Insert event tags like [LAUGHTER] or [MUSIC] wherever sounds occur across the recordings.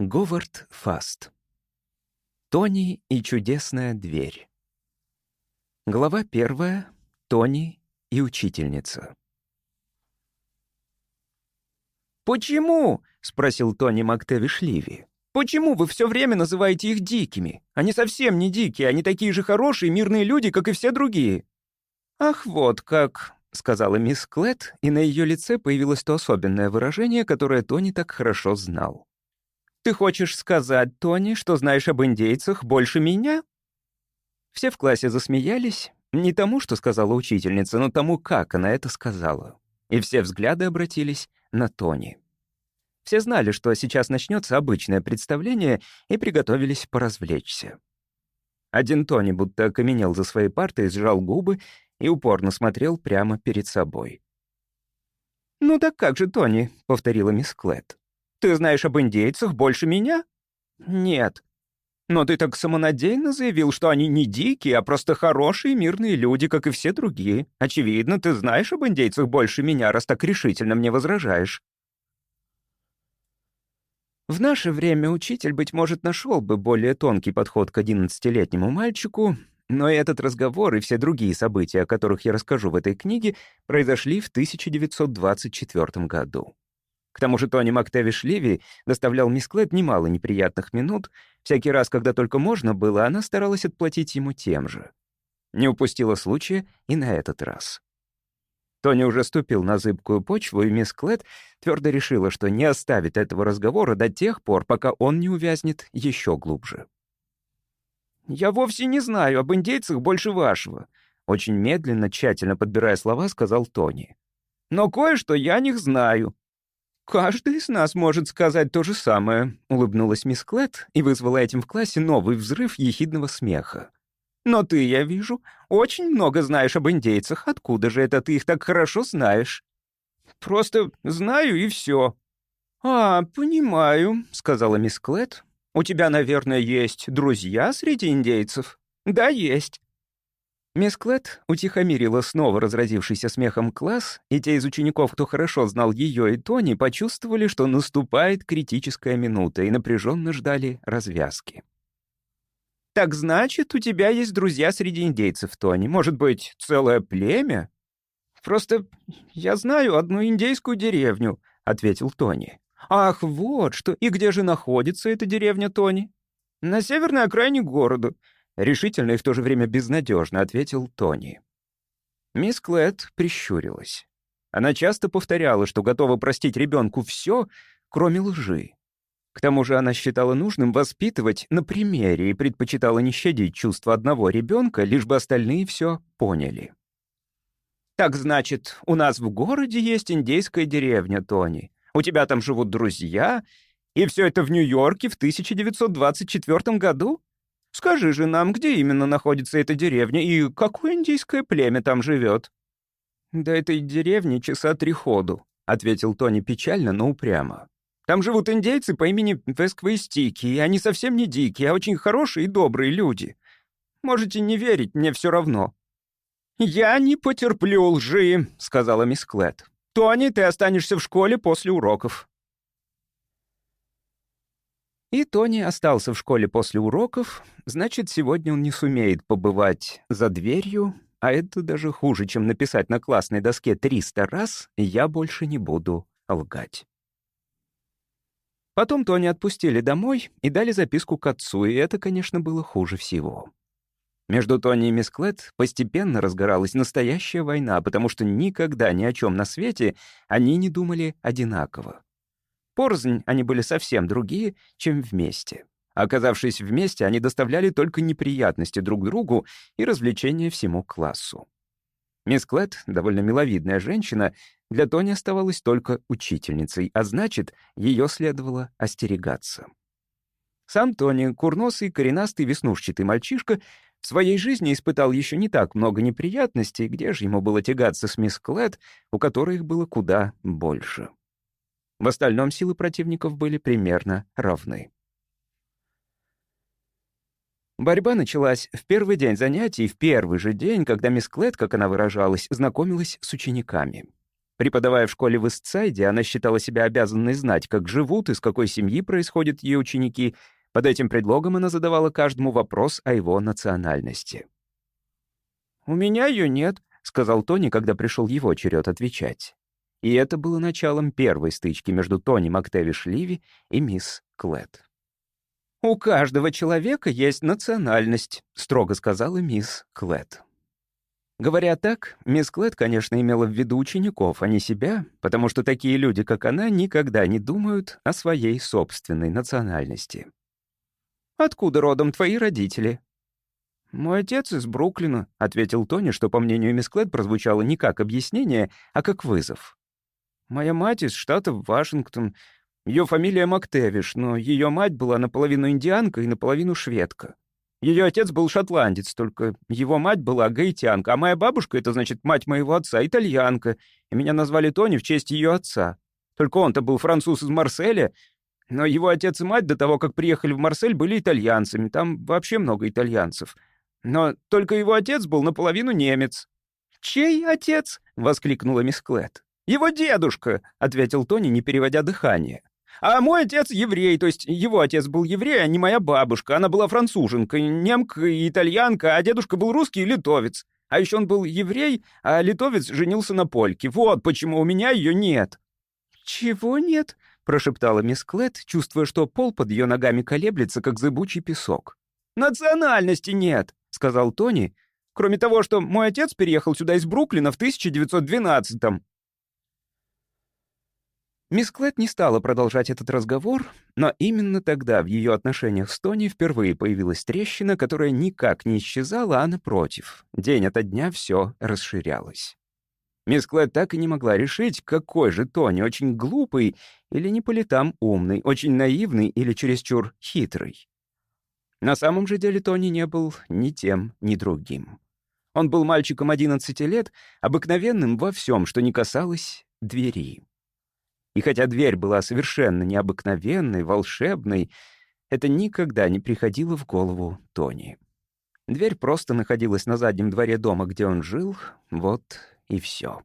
Говард Фаст. Тони и чудесная дверь. Глава первая. Тони и учительница. «Почему?» — спросил Тони Мактевиш Ливи. «Почему вы все время называете их дикими? Они совсем не дикие, они такие же хорошие, мирные люди, как и все другие». «Ах, вот как», — сказала мисс Клет, и на ее лице появилось то особенное выражение, которое Тони так хорошо знал. «Ты хочешь сказать, Тони, что знаешь об индейцах больше меня?» Все в классе засмеялись, не тому, что сказала учительница, но тому, как она это сказала. И все взгляды обратились на Тони. Все знали, что сейчас начнется обычное представление, и приготовились поразвлечься. Один Тони будто окаменел за своей партой, сжал губы и упорно смотрел прямо перед собой. «Ну так как же, Тони?» — повторила мисс Клетт. «Ты знаешь об индейцах больше меня?» «Нет». «Но ты так самонадеянно заявил, что они не дикие, а просто хорошие мирные люди, как и все другие. Очевидно, ты знаешь об индейцах больше меня, раз так решительно мне возражаешь». В наше время учитель, быть может, нашел бы более тонкий подход к одиннадцатилетнему мальчику, но этот разговор и все другие события, о которых я расскажу в этой книге, произошли в 1924 году. К тому же Тони Мактевиш Ливи доставлял мисс Клэд немало неприятных минут. Всякий раз, когда только можно было, она старалась отплатить ему тем же. Не упустила случая и на этот раз. Тони уже ступил на зыбкую почву, и мисс Клэд твердо решила, что не оставит этого разговора до тех пор, пока он не увязнет еще глубже. «Я вовсе не знаю об индейцах больше вашего», — очень медленно, тщательно подбирая слова, сказал Тони. «Но кое-что я о них знаю». «Каждый из нас может сказать то же самое», — улыбнулась мисс Клетт и вызвала этим в классе новый взрыв ехидного смеха. «Но ты, я вижу, очень много знаешь об индейцах. Откуда же это ты их так хорошо знаешь?» «Просто знаю и все». «А, понимаю», — сказала мисс Клетт, у тебя, наверное, есть друзья среди индейцев?» «Да, есть». Мисс Клетт утихомирила снова разразившийся смехом класс, и те из учеников, кто хорошо знал ее и Тони, почувствовали, что наступает критическая минута, и напряженно ждали развязки. «Так значит, у тебя есть друзья среди индейцев, Тони? Может быть, целое племя?» «Просто я знаю одну индейскую деревню», — ответил Тони. «Ах, вот что! И где же находится эта деревня Тони?» «На северной окраине города», — решительно и в то же время безнадежно ответил Тони. Мисс Клэд прищурилась. Она часто повторяла, что готова простить ребенку все, кроме лжи. К тому же она считала нужным воспитывать на примере и предпочитала не щадить чувства одного ребенка, лишь бы остальные все поняли. «Так значит, у нас в городе есть индейская деревня, Тони», у тебя там живут друзья, и все это в Нью-Йорке в 1924 году? Скажи же нам, где именно находится эта деревня и какое индийское племя там живет?» «До этой деревни часа три ходу», — ответил Тони печально, но упрямо. «Там живут индейцы по имени Весквейстики, и они совсем не дикие, а очень хорошие и добрые люди. Можете не верить, мне все равно». «Я не потерплю лжи», — сказала мисс Клетт. «Тони, ты останешься в школе после уроков». И Тони остался в школе после уроков, значит, сегодня он не сумеет побывать за дверью, а это даже хуже, чем написать на классной доске 300 раз «Я больше не буду лгать». Потом Тони отпустили домой и дали записку к отцу, и это, конечно, было хуже всего. Между Тони и мисс Клетт постепенно разгоралась настоящая война, потому что никогда ни о чем на свете они не думали одинаково. Порзнь они были совсем другие, чем вместе. Оказавшись вместе, они доставляли только неприятности друг другу и развлечения всему классу. Мисс Клетт, довольно миловидная женщина, для Тони оставалась только учительницей, а значит, ее следовало остерегаться. Сам Тони, курносый, коренастый, веснушчатый мальчишка, в своей жизни испытал еще не так много неприятностей, где же ему было тягаться с мисс Клэд, у которой их было куда больше. В остальном силы противников были примерно равны. Борьба началась в первый день занятий, в первый же день, когда мисс Клэд, как она выражалась, знакомилась с учениками. Преподавая в школе в Истсайде, она считала себя обязанной знать, как живут и с какой семьи происходят ее ученики. Под этим предлогом она задавала каждому вопрос о его национальности. «У меня ее нет», — сказал Тони, когда пришел его черед отвечать. И это было началом первой стычки между Тони Мактевиш Ливи и мисс Клэд. «У каждого человека есть национальность», — строго сказала мисс Клэд. Говоря так, мисс Клэд, конечно, имела в виду учеников, а не себя, потому что такие люди, как она, никогда не думают о своей собственной национальности. «Откуда родом твои родители?» «Мой отец из Бруклина», — ответил Тони, что, по мнению мисс Клэд, прозвучало не как объяснение, а как вызов. «Моя мать из штата Вашингтон. Ее фамилия Мактевиш, но ее мать была наполовину индианка и наполовину шведка. Ее отец был шотландец, только его мать была гаитянка, а моя бабушка, это значит мать моего отца, итальянка, и меня назвали Тони в честь ее отца. Только он-то был француз из Марселя, но его отец и мать до того, как приехали в Марсель, были итальянцами, там вообще много итальянцев. Но только его отец был наполовину немец. «Чей отец?» — воскликнула мисс Клэд. «Его дедушка», — ответил Тони, не переводя дыхание. А мой отец еврей, то есть его отец был еврей, а не моя бабушка. Она была француженка, немка итальянка, а дедушка был русский и литовец. А еще он был еврей, а литовец женился на польке. Вот почему у меня ее нет». «Чего нет?» — прошептала мисс Клэд, чувствуя, что пол под ее ногами колеблется, как зыбучий песок. «Национальности нет», — сказал Тони, «кроме того, что мой отец переехал сюда из Бруклина в 1912-м. Мисс Клэд не стала продолжать этот разговор, но именно тогда в ее отношениях с Тони впервые появилась трещина, которая никак не исчезала, а напротив, день ото дня все расширялось. Мисс Клэд так и не могла решить, какой же Тони, очень глупый или не по летам умный, очень наивный или чересчур хитрый. На самом же деле Тони не был ни тем, ни другим. Он был мальчиком 11 лет, обыкновенным во всем, что не касалось двери. И хотя дверь была совершенно необыкновенной, волшебной, это никогда не приходило в голову Тони. Дверь просто находилась на заднем дворе дома, где он жил, вот и все.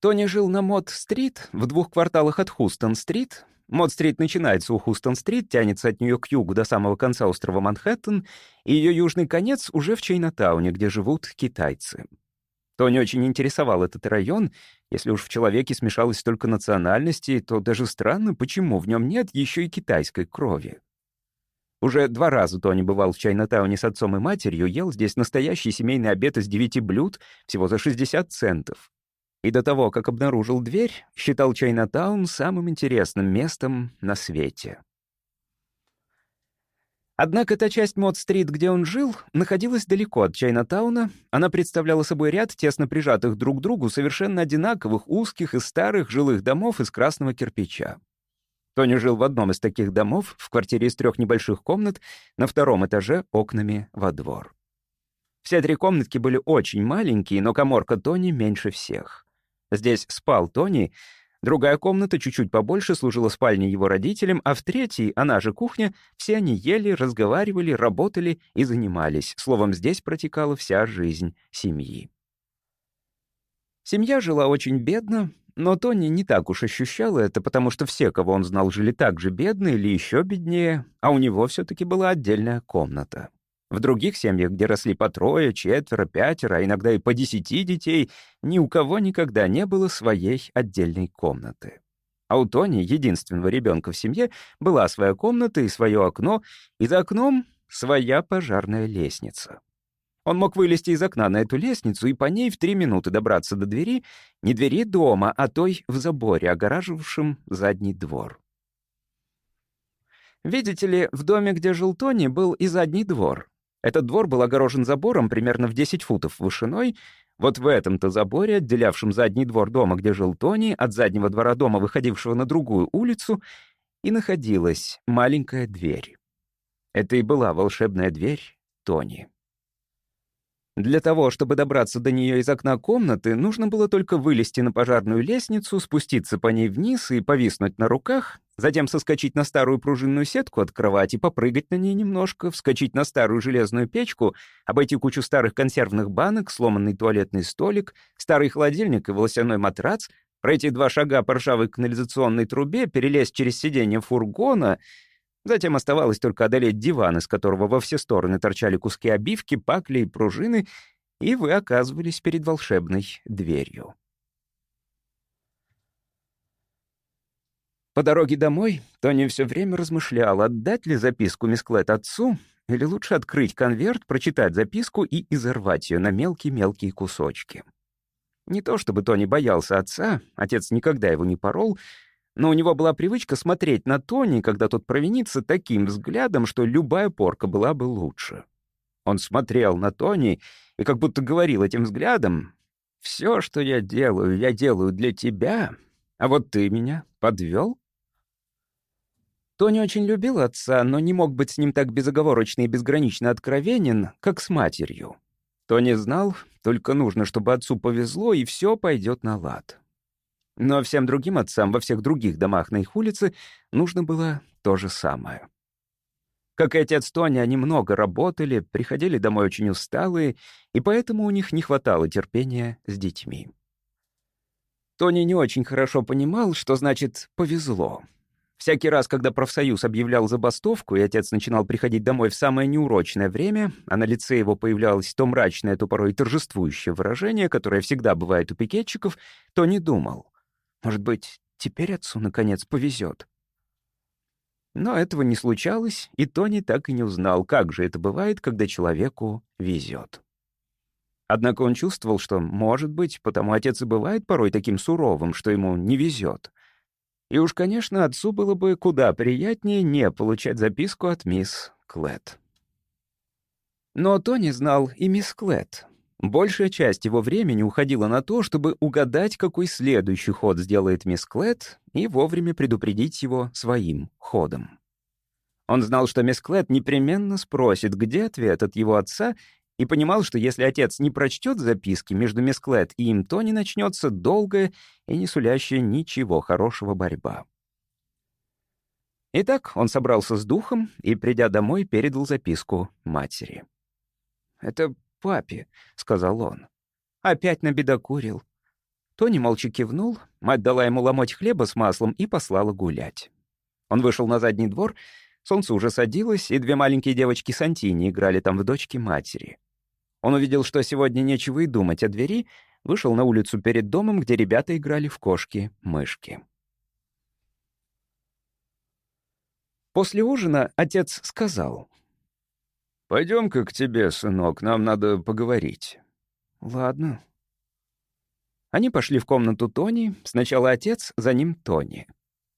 Тони жил на Мод-стрит, в двух кварталах от Хустон-стрит. Мод-стрит начинается у Хустон-стрит, тянется от нее к югу до самого конца острова Манхэттен, и ее южный конец уже в Чайнатауне, где живут китайцы. Тони очень интересовал этот район. Если уж в человеке смешалось столько национальностей, то даже странно, почему в нем нет еще и китайской крови. Уже два раза Тони бывал в Чайнатауне с отцом и матерью, ел здесь настоящий семейный обед из девяти блюд всего за 60 центов. И до того, как обнаружил дверь, считал Чайнатаун самым интересным местом на свете. Однако та часть Мод-стрит, где он жил, находилась далеко от Чайнатауна. Она представляла собой ряд тесно прижатых друг к другу совершенно одинаковых, узких и старых жилых домов из красного кирпича. Тони жил в одном из таких домов, в квартире из трех небольших комнат, на втором этаже окнами во двор. Все три комнатки были очень маленькие, но коморка Тони меньше всех. Здесь спал Тони, Другая комната, чуть-чуть побольше, служила спальней его родителям, а в третьей, она же кухня, все они ели, разговаривали, работали и занимались. Словом, здесь протекала вся жизнь семьи. Семья жила очень бедно, но Тони не так уж ощущала это, потому что все, кого он знал, жили так же бедно или еще беднее, а у него все таки была отдельная комната. В других семьях, где росли по трое, четверо, пятеро, а иногда и по десяти детей, ни у кого никогда не было своей отдельной комнаты. А у Тони, единственного ребенка в семье, была своя комната и свое окно, и за окном своя пожарная лестница. Он мог вылезти из окна на эту лестницу и по ней в три минуты добраться до двери, не двери дома, а той в заборе, огораживавшем задний двор. Видите ли, в доме, где жил Тони, был и задний двор, этот двор был огорожен забором примерно в 10 футов вышиной. Вот в этом-то заборе, отделявшем задний двор дома, где жил Тони, от заднего двора дома, выходившего на другую улицу, и находилась маленькая дверь. Это и была волшебная дверь Тони. Для того, чтобы добраться до нее из окна комнаты, нужно было только вылезти на пожарную лестницу, спуститься по ней вниз и повиснуть на руках, затем соскочить на старую пружинную сетку от кровати, попрыгать на ней немножко, вскочить на старую железную печку, обойти кучу старых консервных банок, сломанный туалетный столик, старый холодильник и волосяной матрац, пройти два шага по ржавой канализационной трубе, перелезть через сиденье фургона. Затем оставалось только одолеть диван, из которого во все стороны торчали куски обивки, пакли и пружины, и вы оказывались перед волшебной дверью. По дороге домой Тони все время размышлял, отдать ли записку Мисклет отцу, или лучше открыть конверт, прочитать записку и изорвать ее на мелкие-мелкие кусочки. Не то чтобы Тони боялся отца, отец никогда его не порол, но у него была привычка смотреть на Тони, когда тот провинится, таким взглядом, что любая порка была бы лучше. Он смотрел на Тони и как будто говорил этим взглядом, «Все, что я делаю, я делаю для тебя, а вот ты меня подвел. Тони очень любил отца, но не мог быть с ним так безоговорочно и безгранично откровенен, как с матерью. Тони знал, только нужно, чтобы отцу повезло, и все пойдет на лад. Но всем другим отцам во всех других домах на их улице нужно было то же самое. Как и отец Тони, они много работали, приходили домой очень усталые, и поэтому у них не хватало терпения с детьми. Тони не очень хорошо понимал, что значит «повезло». Всякий раз, когда профсоюз объявлял забастовку, и отец начинал приходить домой в самое неурочное время, а на лице его появлялось то мрачное, то порой торжествующее выражение, которое всегда бывает у пикетчиков, то не думал. Может быть, теперь отцу, наконец, повезет. Но этого не случалось, и Тони так и не узнал, как же это бывает, когда человеку везет. Однако он чувствовал, что, может быть, потому отец и бывает порой таким суровым, что ему не везет — и уж, конечно, отцу было бы куда приятнее не получать записку от мисс Клэт. Но Тони знал и мисс Клэт. Большая часть его времени уходила на то, чтобы угадать, какой следующий ход сделает мисс Клэт, и вовремя предупредить его своим ходом. Он знал, что мисс Клэт непременно спросит, где ответ от его отца, и понимал, что если отец не прочтет записки между Мисклет и им, то не начнется долгая и не сулящая ничего хорошего борьба. Итак, он собрался с духом и, придя домой, передал записку матери. «Это папе», — сказал он. «Опять набедокурил». Тони молча кивнул, мать дала ему ломоть хлеба с маслом и послала гулять. Он вышел на задний двор, солнце уже садилось, и две маленькие девочки Сантини играли там в дочке матери. Он увидел, что сегодня нечего и думать о двери, вышел на улицу перед домом, где ребята играли в кошки-мышки. После ужина отец сказал. «Пойдем-ка к тебе, сынок, нам надо поговорить». «Ладно». Они пошли в комнату Тони, сначала отец, за ним Тони.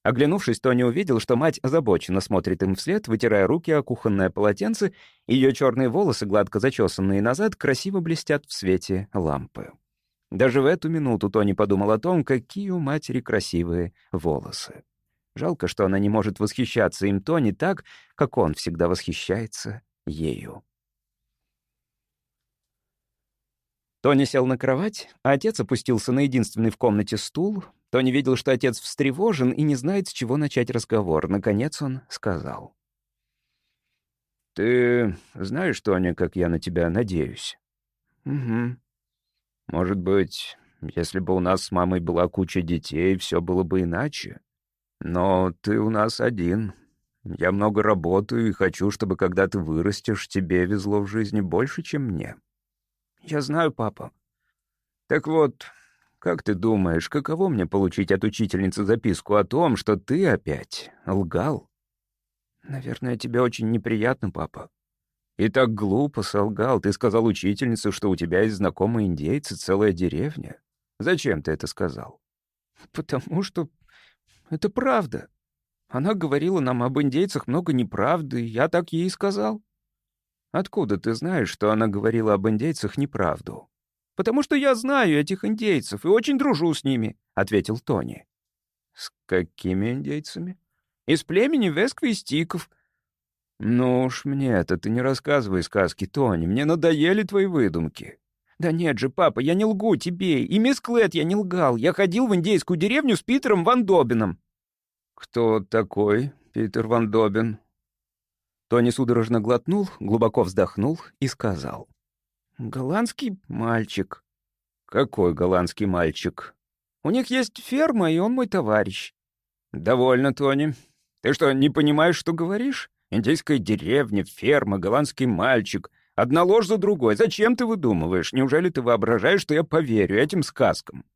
Оглянувшись, Тони увидел, что мать озабоченно смотрит им вслед, вытирая руки о кухонное полотенце, и ее черные волосы, гладко зачесанные назад, красиво блестят в свете лампы. Даже в эту минуту Тони подумал о том, какие у матери красивые волосы. Жалко, что она не может восхищаться им Тони так, как он всегда восхищается ею. Тони сел на кровать, а отец опустился на единственный в комнате стул, Тони видел, что отец встревожен и не знает, с чего начать разговор. Наконец он сказал. «Ты знаешь, Тони, как я на тебя надеюсь?» «Угу. Может быть, если бы у нас с мамой была куча детей, все было бы иначе. Но ты у нас один. Я много работаю и хочу, чтобы, когда ты вырастешь, тебе везло в жизни больше, чем мне». «Я знаю, папа». «Так вот, как ты думаешь, каково мне получить от учительницы записку о том, что ты опять лгал? Наверное, тебе очень неприятно, папа. И так глупо солгал. Ты сказал учительнице, что у тебя есть знакомые индейцы, целая деревня. Зачем ты это сказал? Потому что это правда. Она говорила нам об индейцах много неправды, я так ей и сказал. Откуда ты знаешь, что она говорила об индейцах неправду? потому что я знаю этих индейцев и очень дружу с ними», — ответил Тони. «С какими индейцами?» «Из племени Весквистиков». «Ну уж мне это ты не рассказывай сказки, Тони, мне надоели твои выдумки». «Да нет же, папа, я не лгу тебе, и мисс Клэт я не лгал. Я ходил в индейскую деревню с Питером Ван Добином». «Кто такой Питер Ван Добин?» Тони судорожно глотнул, глубоко вздохнул и сказал. «Голландский мальчик». «Какой голландский мальчик?» «У них есть ферма, и он мой товарищ». «Довольно, Тони. Ты что, не понимаешь, что говоришь? Индейская деревня, ферма, голландский мальчик. Одна ложь за другой. Зачем ты выдумываешь? Неужели ты воображаешь, что я поверю этим сказкам?»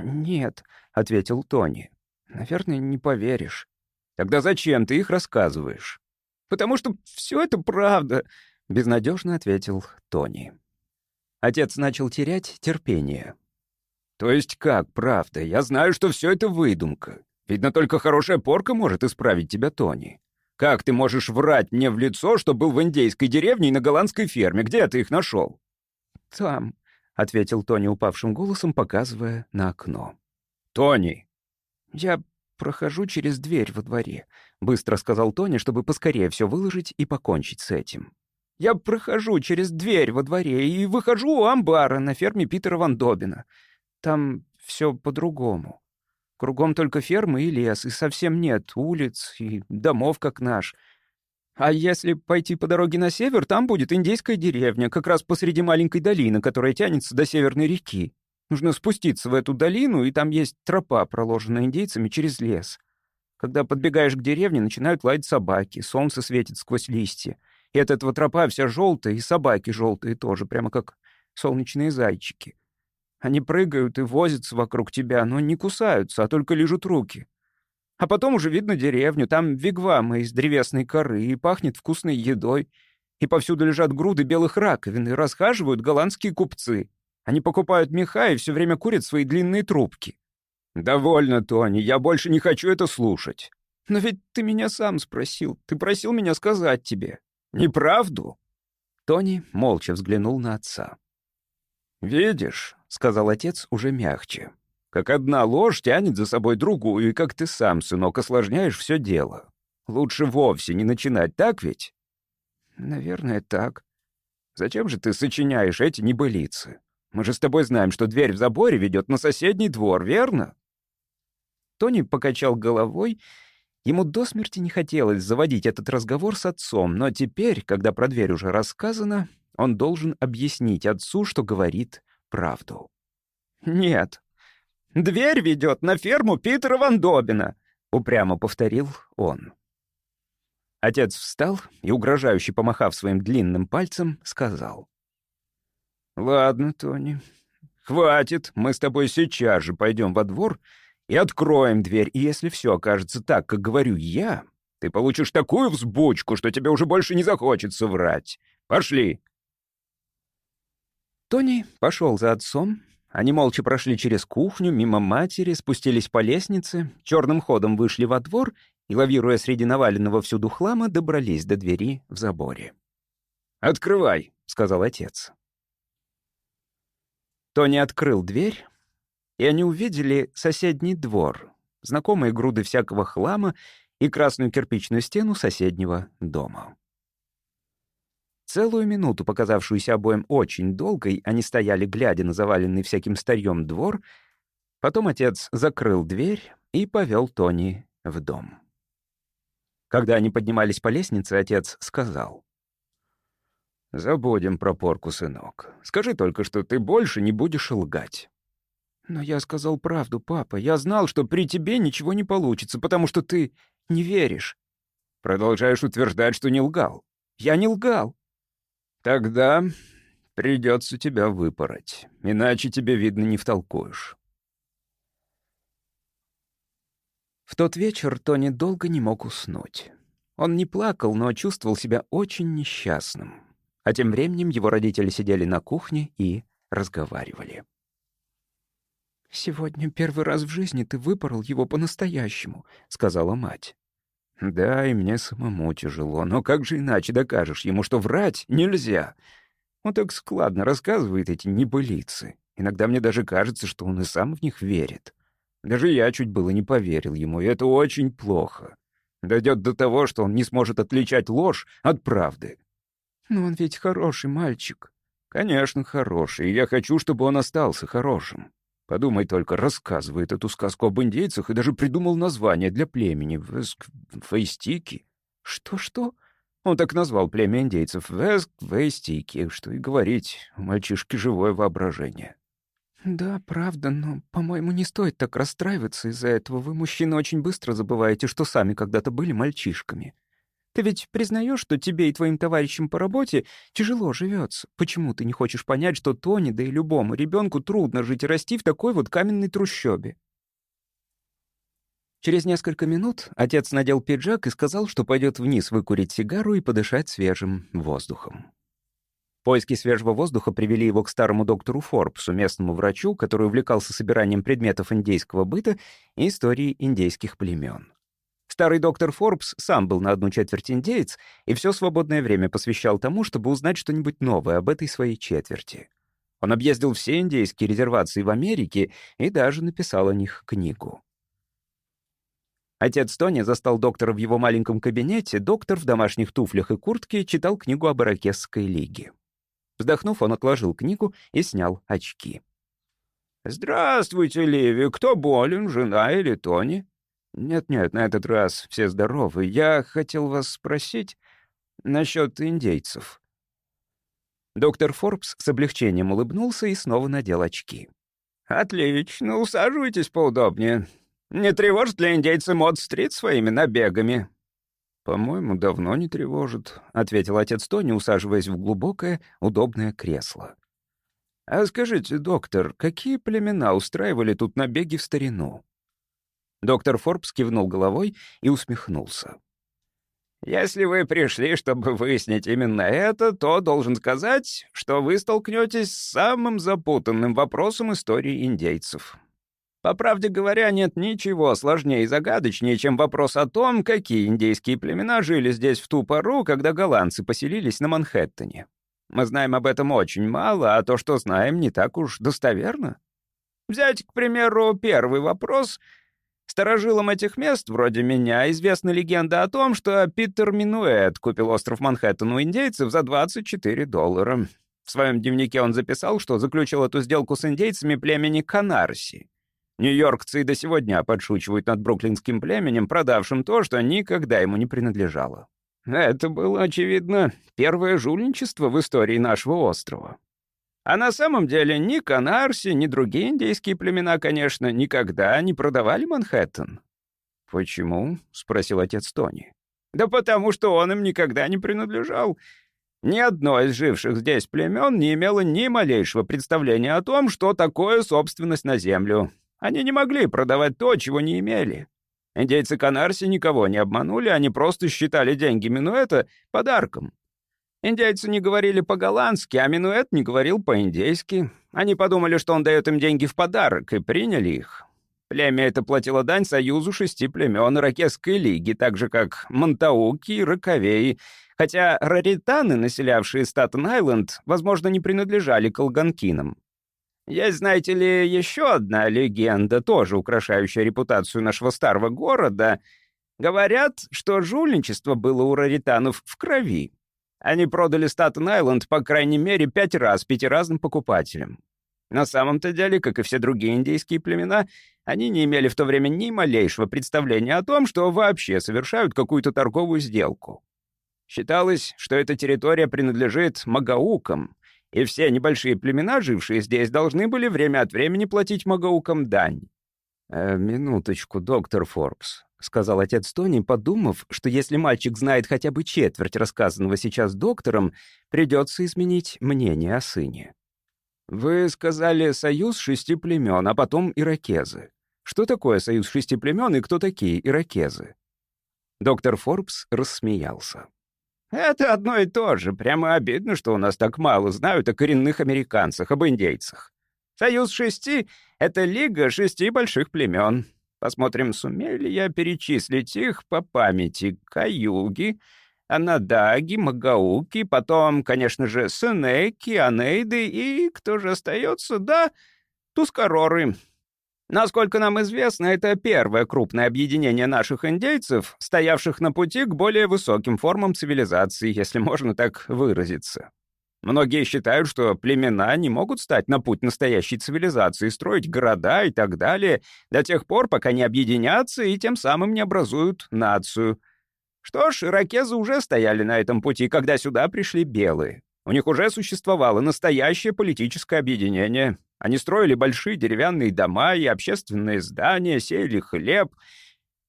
«Нет», — ответил Тони. «Наверное, не поверишь». «Тогда зачем ты их рассказываешь?» «Потому что все это правда», — безнадежно ответил Тони. Отец начал терять терпение. «То есть как, правда? Я знаю, что все это выдумка. Видно, только хорошая порка может исправить тебя, Тони. Как ты можешь врать мне в лицо, что был в индейской деревне и на голландской ферме? Где ты их нашел? «Там», — ответил Тони упавшим голосом, показывая на окно. «Тони!» «Я прохожу через дверь во дворе», — быстро сказал Тони, чтобы поскорее все выложить и покончить с этим. «Я прохожу через дверь во дворе и выхожу у амбара на ферме Питера Ван Добина. Там все по-другому. Кругом только фермы и лес, и совсем нет улиц и домов, как наш. А если пойти по дороге на север, там будет индейская деревня, как раз посреди маленькой долины, которая тянется до северной реки. Нужно спуститься в эту долину, и там есть тропа, проложенная индейцами через лес. Когда подбегаешь к деревне, начинают лаять собаки, солнце светит сквозь листья. И от этого тропа вся желтая, и собаки желтые тоже, прямо как солнечные зайчики. Они прыгают и возятся вокруг тебя, но не кусаются, а только лежат руки. А потом уже видно деревню, там вигвамы из древесной коры, и пахнет вкусной едой. И повсюду лежат груды белых раковин, и расхаживают голландские купцы. Они покупают меха и все время курят свои длинные трубки. «Довольно, Тони, я больше не хочу это слушать». «Но ведь ты меня сам спросил. Ты просил меня сказать тебе. Неправду?» Тони молча взглянул на отца. «Видишь, — сказал отец уже мягче. «Как одна ложь тянет за собой другую, и как ты сам, сынок, осложняешь все дело. Лучше вовсе не начинать, так ведь?» «Наверное, так. Зачем же ты сочиняешь эти небылицы? Мы же с тобой знаем, что дверь в заборе ведет на соседний двор, верно?» Тони покачал головой. Ему до смерти не хотелось заводить этот разговор с отцом, но теперь, когда про дверь уже рассказано, он должен объяснить отцу, что говорит правду. «Нет, дверь ведет на ферму Питера Ван Добина», — упрямо повторил он. Отец встал и, угрожающе помахав своим длинным пальцем, сказал. «Ладно, Тони, хватит, мы с тобой сейчас же пойдем во двор и откроем дверь, и если все окажется так, как говорю я, ты получишь такую взбучку, что тебе уже больше не захочется врать. Пошли!» Тони пошел за отцом. Они молча прошли через кухню, мимо матери, спустились по лестнице, черным ходом вышли во двор и, лавируя среди наваленного всюду хлама, добрались до двери в заборе. «Открывай», — сказал отец. Тони открыл дверь, и они увидели соседний двор, знакомые груды всякого хлама и красную кирпичную стену соседнего дома. Целую минуту, показавшуюся обоим очень долгой, они стояли, глядя на заваленный всяким старьем двор. Потом отец закрыл дверь и повел Тони в дом. Когда они поднимались по лестнице, отец сказал. «Забудем про порку, сынок. Скажи только, что ты больше не будешь лгать». «Но я сказал правду, папа. Я знал, что при тебе ничего не получится, потому что ты не веришь». «Продолжаешь утверждать, что не лгал». «Я не лгал. Тогда придется тебя выпороть, иначе тебе, видно, не втолкуешь. В тот вечер Тони долго не мог уснуть. Он не плакал, но чувствовал себя очень несчастным. А тем временем его родители сидели на кухне и разговаривали. «Сегодня первый раз в жизни ты выпорол его по-настоящему», — сказала мать. Да, и мне самому тяжело, но как же иначе докажешь ему, что врать нельзя? Он так складно рассказывает эти небылицы. Иногда мне даже кажется, что он и сам в них верит. Даже я чуть было не поверил ему, и это очень плохо. Дойдет до того, что он не сможет отличать ложь от правды. Но он ведь хороший мальчик. Конечно, хороший, и я хочу, чтобы он остался хорошим. Подумай только, рассказывает эту сказку об индейцах и даже придумал название для племени. Веск... Вейстики. Что-что? Он так назвал племя индейцев. Веск... Вейстики. Что и говорить, у мальчишки живое воображение. «Да, правда, но, по-моему, не стоит так расстраиваться из-за этого. Вы, мужчины, очень быстро забываете, что сами когда-то были мальчишками. Ты ведь признаешь, что тебе и твоим товарищам по работе тяжело живется. Почему ты не хочешь понять, что Тони, да и любому ребенку трудно жить и расти в такой вот каменной трущобе?» Через несколько минут отец надел пиджак и сказал, что пойдет вниз выкурить сигару и подышать свежим воздухом. Поиски свежего воздуха привели его к старому доктору Форбсу, местному врачу, который увлекался собиранием предметов индейского быта и истории индейских племен. Старый доктор Форбс сам был на одну четверть индейец и все свободное время посвящал тому, чтобы узнать что-нибудь новое об этой своей четверти. Он объездил все индейские резервации в Америке и даже написал о них книгу. Отец Тони застал доктора в его маленьком кабинете, доктор в домашних туфлях и куртке читал книгу об Иракесской лиге. Вздохнув, он отложил книгу и снял очки. «Здравствуйте, Ливи. Кто болен, жена или Тони?» «Нет-нет, на этот раз все здоровы. Я хотел вас спросить насчет индейцев». Доктор Форбс с облегчением улыбнулся и снова надел очки. «Отлично, усаживайтесь поудобнее. Не тревожит ли индейцы Мод-стрит своими набегами?» «По-моему, давно не тревожит», — ответил отец Тони, усаживаясь в глубокое, удобное кресло. «А скажите, доктор, какие племена устраивали тут набеги в старину?» Доктор Форбс кивнул головой и усмехнулся. «Если вы пришли, чтобы выяснить именно это, то должен сказать, что вы столкнетесь с самым запутанным вопросом истории индейцев. По правде говоря, нет ничего сложнее и загадочнее, чем вопрос о том, какие индейские племена жили здесь в ту пору, когда голландцы поселились на Манхэттене. Мы знаем об этом очень мало, а то, что знаем, не так уж достоверно. Взять, к примеру, первый вопрос. Старожилам этих мест, вроде меня, известна легенда о том, что Питер Минуэт купил остров Манхэттен у индейцев за 24 доллара. В своем дневнике он записал, что заключил эту сделку с индейцами племени Канарси. Нью-Йоркцы и до сегодня подшучивают над бруклинским племенем, продавшим то, что никогда ему не принадлежало. Это было, очевидно, первое жульничество в истории нашего острова. А на самом деле ни Канарси, ни другие индейские племена, конечно, никогда не продавали Манхэттен. «Почему?» — спросил отец Тони. «Да потому что он им никогда не принадлежал. Ни одно из живших здесь племен не имело ни малейшего представления о том, что такое собственность на землю. Они не могли продавать то, чего не имели. Индейцы Канарси никого не обманули, они просто считали деньги Минуэта подарком. Индейцы не говорили по-голландски, а Минуэт не говорил по-индейски. Они подумали, что он дает им деньги в подарок, и приняли их. Племя это платило дань союзу шести племен Ракетской лиги, так же как Монтауки и Роковеи, хотя раританы, населявшие Статен-Айленд, возможно, не принадлежали колганкинам. Есть, знаете ли, еще одна легенда, тоже украшающая репутацию нашего старого города. Говорят, что жульничество было у раританов в крови. Они продали Статен-Айленд, по крайней мере, пять раз пяти разным покупателям. На самом-то деле, как и все другие индейские племена, они не имели в то время ни малейшего представления о том, что вообще совершают какую-то торговую сделку. Считалось, что эта территория принадлежит магаукам, и все небольшие племена, жившие здесь, должны были время от времени платить магаукам дань. «Э, «Минуточку, доктор Форбс», — сказал отец Тони, подумав, что если мальчик знает хотя бы четверть рассказанного сейчас доктором, придется изменить мнение о сыне. «Вы сказали «союз шести племен», а потом «иракезы». Что такое союз шести племен и кто такие иракезы?» Доктор Форбс рассмеялся. Это одно и то же. Прямо обидно, что у нас так мало знают о коренных американцах, об индейцах. Союз шести — это лига шести больших племен. Посмотрим, сумею ли я перечислить их по памяти. Каюги, Анадаги, Магауки, потом, конечно же, Сенеки, Анейды и, кто же остается, да, Тускароры. Насколько нам известно, это первое крупное объединение наших индейцев, стоявших на пути к более высоким формам цивилизации, если можно так выразиться. Многие считают, что племена не могут стать на путь настоящей цивилизации, строить города и так далее, до тех пор, пока не объединятся и тем самым не образуют нацию. Что ж, иракезы уже стояли на этом пути, когда сюда пришли белые. У них уже существовало настоящее политическое объединение. Они строили большие деревянные дома и общественные здания, сеяли хлеб —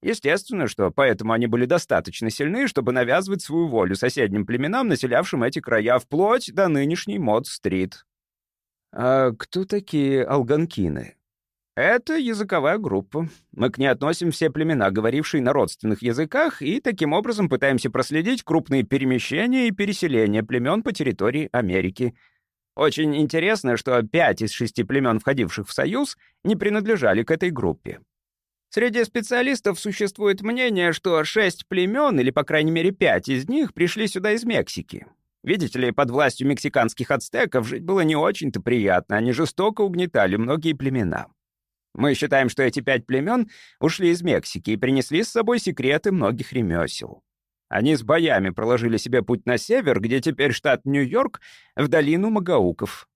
Естественно, что поэтому они были достаточно сильны, чтобы навязывать свою волю соседним племенам, населявшим эти края, вплоть до нынешней Мод-стрит. А кто такие алганкины? Это языковая группа. Мы к ней относим все племена, говорившие на родственных языках, и таким образом пытаемся проследить крупные перемещения и переселения племен по территории Америки. Очень интересно, что пять из шести племен, входивших в Союз, не принадлежали к этой группе. Среди специалистов существует мнение, что шесть племен, или, по крайней мере, пять из них, пришли сюда из Мексики. Видите ли, под властью мексиканских ацтеков жить было не очень-то приятно, они жестоко угнетали многие племена. Мы считаем, что эти пять племен ушли из Мексики и принесли с собой секреты многих ремесел. Они с боями проложили себе путь на север, где теперь штат Нью-Йорк, в долину Магауков.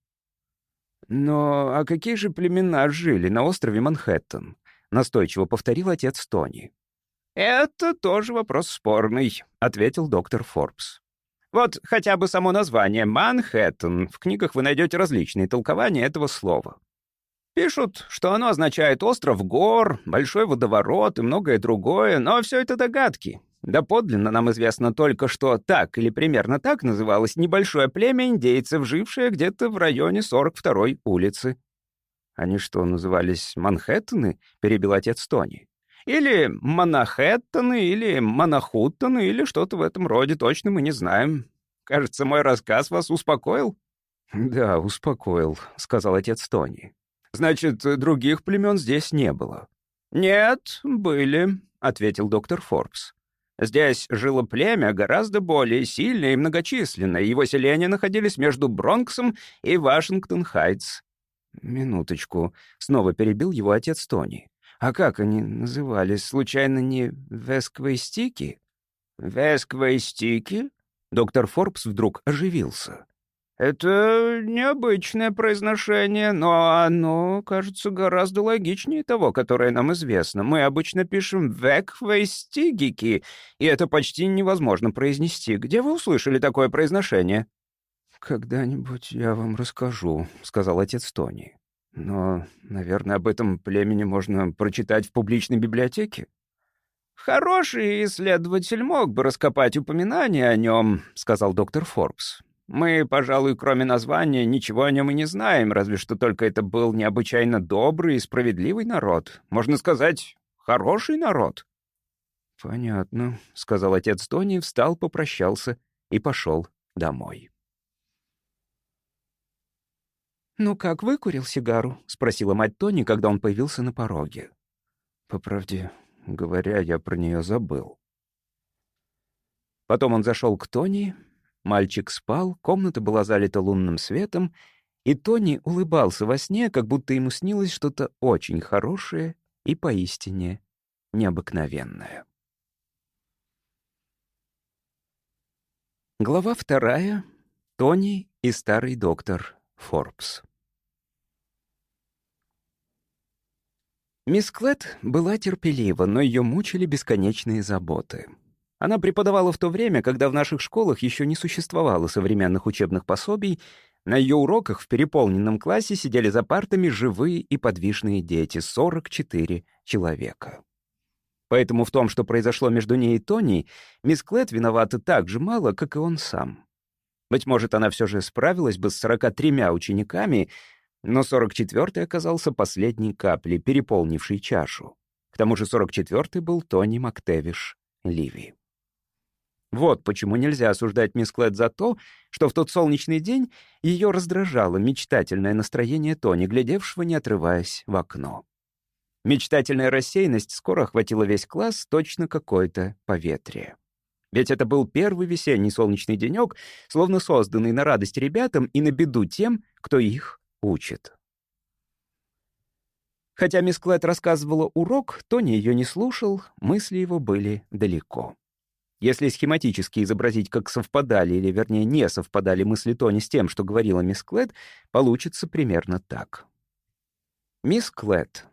Но а какие же племена жили на острове Манхэттен? — настойчиво повторил отец Тони. «Это тоже вопрос спорный», — ответил доктор Форбс. «Вот хотя бы само название «Манхэттен». В книгах вы найдете различные толкования этого слова. Пишут, что оно означает остров гор, большой водоворот и многое другое, но все это догадки. Да подлинно нам известно только, что так или примерно так называлось небольшое племя индейцев, жившее где-то в районе 42-й улицы. «Они что, назывались Манхэттены?» — перебил отец Тони. «Или Монахэттены, или Монахуттены, или что-то в этом роде, точно мы не знаем. Кажется, мой рассказ вас успокоил?» «Да, успокоил», — сказал отец Тони. «Значит, других племен здесь не было?» «Нет, были», — ответил доктор Форбс. Здесь жило племя гораздо более сильное и многочисленное. Его селения находились между Бронксом и Вашингтон-Хайтс. «Минуточку», — снова перебил его отец Тони. «А как они назывались? Случайно не Весквейстики?» «Весквейстики?» Доктор Форбс вдруг оживился. «Это необычное произношение, но оно, кажется, гораздо логичнее того, которое нам известно. Мы обычно пишем «веквейстигики», и это почти невозможно произнести. Где вы услышали такое произношение?» «Когда-нибудь я вам расскажу», — сказал отец Тони. «Но, наверное, об этом племени можно прочитать в публичной библиотеке». «Хороший исследователь мог бы раскопать упоминания о нем», — сказал доктор Форбс. «Мы, пожалуй, кроме названия, ничего о нем и не знаем, разве что только это был необычайно добрый и справедливый народ. Можно сказать, хороший народ». «Понятно», — сказал отец Тони, встал, попрощался и пошел домой. «Ну как, выкурил сигару?» — спросила мать Тони, когда он появился на пороге. «По правде говоря, я про нее забыл». Потом он зашел к Тони. Мальчик спал, комната была залита лунным светом, и Тони улыбался во сне, как будто ему снилось что-то очень хорошее и поистине необыкновенное. Глава вторая. Тони и старый доктор Форбс. Мисс Клэт была терпелива, но ее мучили бесконечные заботы. Она преподавала в то время, когда в наших школах еще не существовало современных учебных пособий, на ее уроках в переполненном классе сидели за партами живые и подвижные дети, 44 человека. Поэтому в том, что произошло между ней и Тони, мисс Клэт виновата так же мало, как и он сам. Быть может, она все же справилась бы с 43 учениками, но 44-й оказался последней каплей, переполнившей чашу. К тому же 44-й был Тони Мактевиш, Ливи. Вот почему нельзя осуждать мисс Клэд за то, что в тот солнечный день ее раздражало мечтательное настроение Тони, глядевшего, не отрываясь, в окно. Мечтательная рассеянность скоро охватила весь класс, точно какое-то поветрие. Ведь это был первый весенний солнечный денек, словно созданный на радость ребятам и на беду тем, кто их учит. Хотя мисс Клэт рассказывала урок, Тони ее не слушал, мысли его были далеко. Если схематически изобразить, как совпадали, или, вернее, не совпадали мысли Тони с тем, что говорила мисс Клэд, получится примерно так. Мисс Клэд.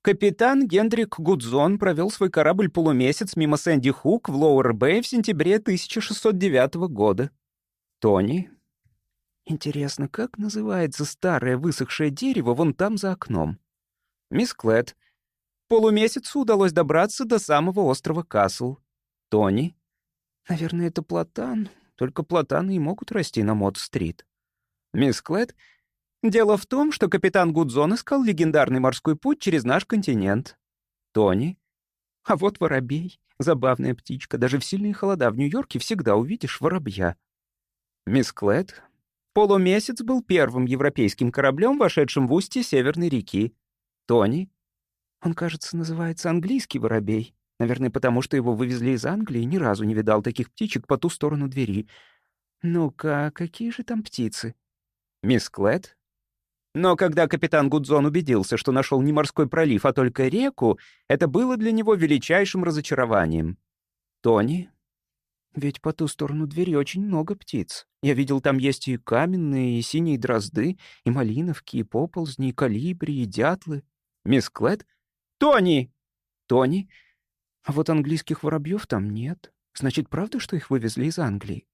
Капитан Гендрик Гудзон провел свой корабль полумесяц мимо Сэнди Хук в Лоуэр-Бэй в сентябре 1609 года. Тони. Интересно, как называется старое высохшее дерево вон там за окном? Мисс Клэд. Полумесяцу удалось добраться до самого острова Касл. Тони. Наверное, это платан. Только платаны и могут расти на Мод-стрит. Мисс Клэд. Дело в том, что капитан Гудзон искал легендарный морской путь через наш континент. Тони. А вот воробей. Забавная птичка. Даже в сильные холода в Нью-Йорке всегда увидишь воробья. Мисс Клэд. Полумесяц был первым европейским кораблем, вошедшим в устье Северной реки. Тони. Он, кажется, называется английский воробей. Наверное, потому что его вывезли из Англии, ни разу не видал таких птичек по ту сторону двери. Ну-ка, какие же там птицы? Мисс Клэд? Но когда капитан Гудзон убедился, что нашел не морской пролив, а только реку, это было для него величайшим разочарованием. Тони? Ведь по ту сторону двери очень много птиц. Я видел, там есть и каменные, и синие дрозды, и малиновки, и поползни, и калибри, и дятлы. Мисс Клэд? Тони! Тони? А вот английских воробьев там нет. Значит, правда, что их вывезли из Англии?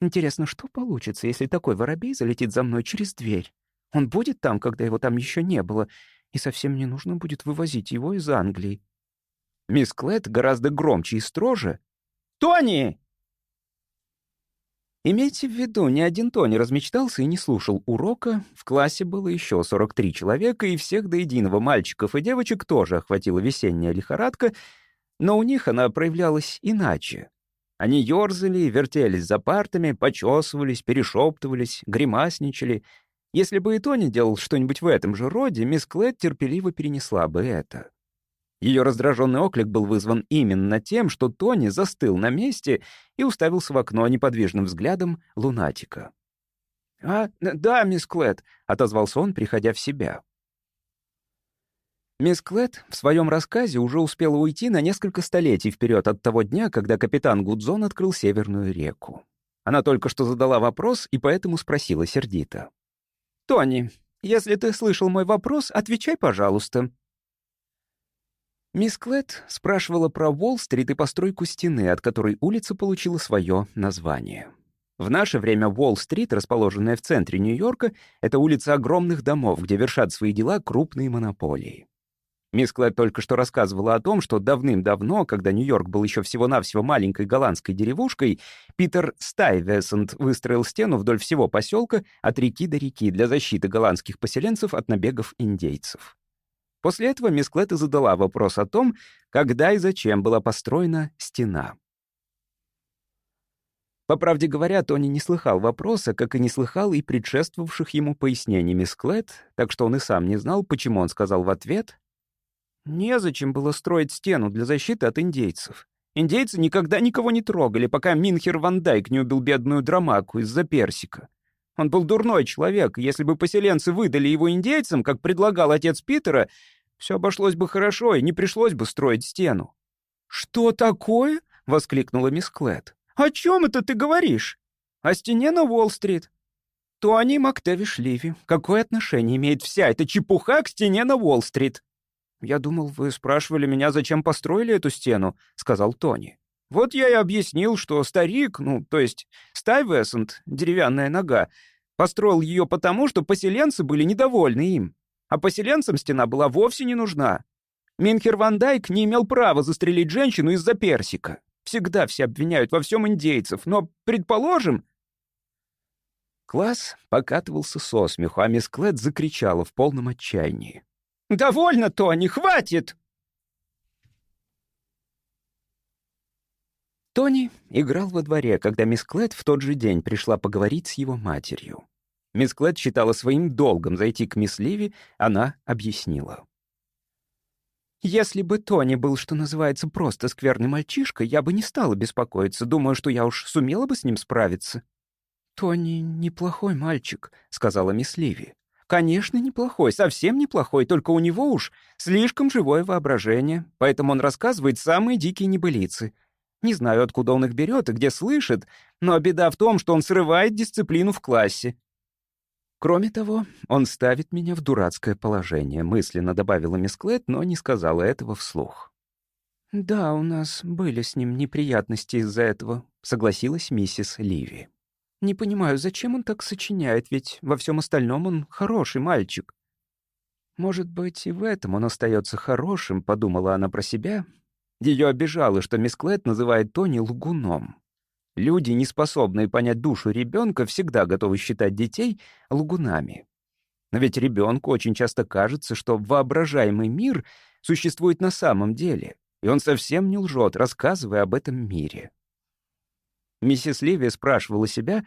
Интересно, что получится, если такой воробей залетит за мной через дверь? Он будет там, когда его там еще не было, и совсем не нужно будет вывозить его из Англии. Мисс Клэд гораздо громче и строже. «Тони!» Имейте в виду, ни один Тони размечтался и не слушал урока. В классе было еще 43 человека, и всех до единого мальчиков и девочек тоже охватила весенняя лихорадка — но у них она проявлялась иначе. Они ерзали, вертелись за партами, почесывались, перешептывались, гримасничали. Если бы и Тони делал что-нибудь в этом же роде, мисс Клэд терпеливо перенесла бы это. Ее раздраженный оклик был вызван именно тем, что Тони застыл на месте и уставился в окно неподвижным взглядом лунатика. «А, да, мисс Клэд», — отозвался он, приходя в себя. Мисс Клэд в своем рассказе уже успела уйти на несколько столетий вперед от того дня, когда капитан Гудзон открыл Северную реку. Она только что задала вопрос и поэтому спросила сердито. «Тони, если ты слышал мой вопрос, отвечай, пожалуйста». Мисс Клэд спрашивала про Уолл-стрит и постройку стены, от которой улица получила свое название. В наше время Уолл-стрит, расположенная в центре Нью-Йорка, это улица огромных домов, где вершат свои дела крупные монополии. Мисс Клэд только что рассказывала о том, что давным-давно, когда Нью-Йорк был еще всего-навсего маленькой голландской деревушкой, Питер Стайвесент выстроил стену вдоль всего поселка от реки до реки для защиты голландских поселенцев от набегов индейцев. После этого мисс и задала вопрос о том, когда и зачем была построена стена. По правде говоря, Тони не слыхал вопроса, как и не слыхал и предшествовавших ему пояснений мисс Клэд, так что он и сам не знал, почему он сказал в ответ Незачем было строить стену для защиты от индейцев. Индейцы никогда никого не трогали, пока Минхер Ван Дайк не убил бедную драмаку из-за персика. Он был дурной человек, если бы поселенцы выдали его индейцам, как предлагал отец Питера, все обошлось бы хорошо и не пришлось бы строить стену. «Что такое?» — воскликнула мисс Клэд. «О чем это ты говоришь?» «О стене на Уолл-стрит». «Тони Мактевиш Ливи, какое отношение имеет вся эта чепуха к стене на Уолл-стрит?» «Я думал, вы спрашивали меня, зачем построили эту стену», — сказал Тони. «Вот я и объяснил, что старик, ну, то есть Стайвесент, деревянная нога, построил ее потому, что поселенцы были недовольны им. А поселенцам стена была вовсе не нужна. Минхер Ван Дайк не имел права застрелить женщину из-за персика. Всегда все обвиняют во всем индейцев, но, предположим...» Класс покатывался со смеху, а мисс Клэд закричала в полном отчаянии. «Довольно, Тони, хватит!» Тони играл во дворе, когда мисс Клэд в тот же день пришла поговорить с его матерью. Мисс Клэд считала своим долгом зайти к мисс Ливи, она объяснила. «Если бы Тони был, что называется, просто скверный мальчишка, я бы не стала беспокоиться, думаю, что я уж сумела бы с ним справиться». «Тони неплохой мальчик», — сказала мисс Ливи. Конечно, неплохой, совсем неплохой, только у него уж слишком живое воображение, поэтому он рассказывает самые дикие небылицы. Не знаю, откуда он их берет и где слышит, но беда в том, что он срывает дисциплину в классе. Кроме того, он ставит меня в дурацкое положение, мысленно добавила мисс Клэд, но не сказала этого вслух. «Да, у нас были с ним неприятности из-за этого», — согласилась миссис Ливи. «Не понимаю, зачем он так сочиняет, ведь во всем остальном он хороший мальчик». «Может быть, и в этом он остается хорошим», — подумала она про себя. Ее обижало, что мисс Клэд называет Тони лгуном. Люди, не способные понять душу ребенка, всегда готовы считать детей лгунами. Но ведь ребенку очень часто кажется, что воображаемый мир существует на самом деле, и он совсем не лжет, рассказывая об этом мире. Миссис Ливи спрашивала себя,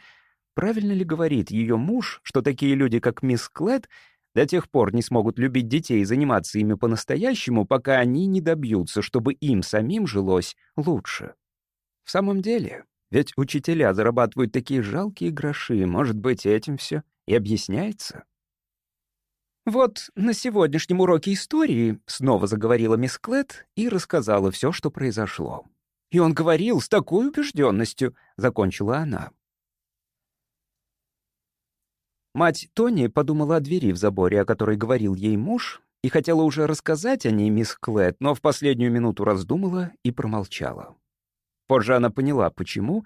правильно ли говорит ее муж, что такие люди, как мисс Клэд, до тех пор не смогут любить детей и заниматься ими по-настоящему, пока они не добьются, чтобы им самим жилось лучше. В самом деле, ведь учителя зарабатывают такие жалкие гроши, может быть, этим все и объясняется? «Вот на сегодняшнем уроке истории», — снова заговорила мисс Клетт и рассказала все, что произошло. «И он говорил с такой убежденностью», — закончила она. Мать Тони подумала о двери в заборе, о которой говорил ей муж, и хотела уже рассказать о ней мисс Клетт, но в последнюю минуту раздумала и промолчала. Позже она поняла, почему.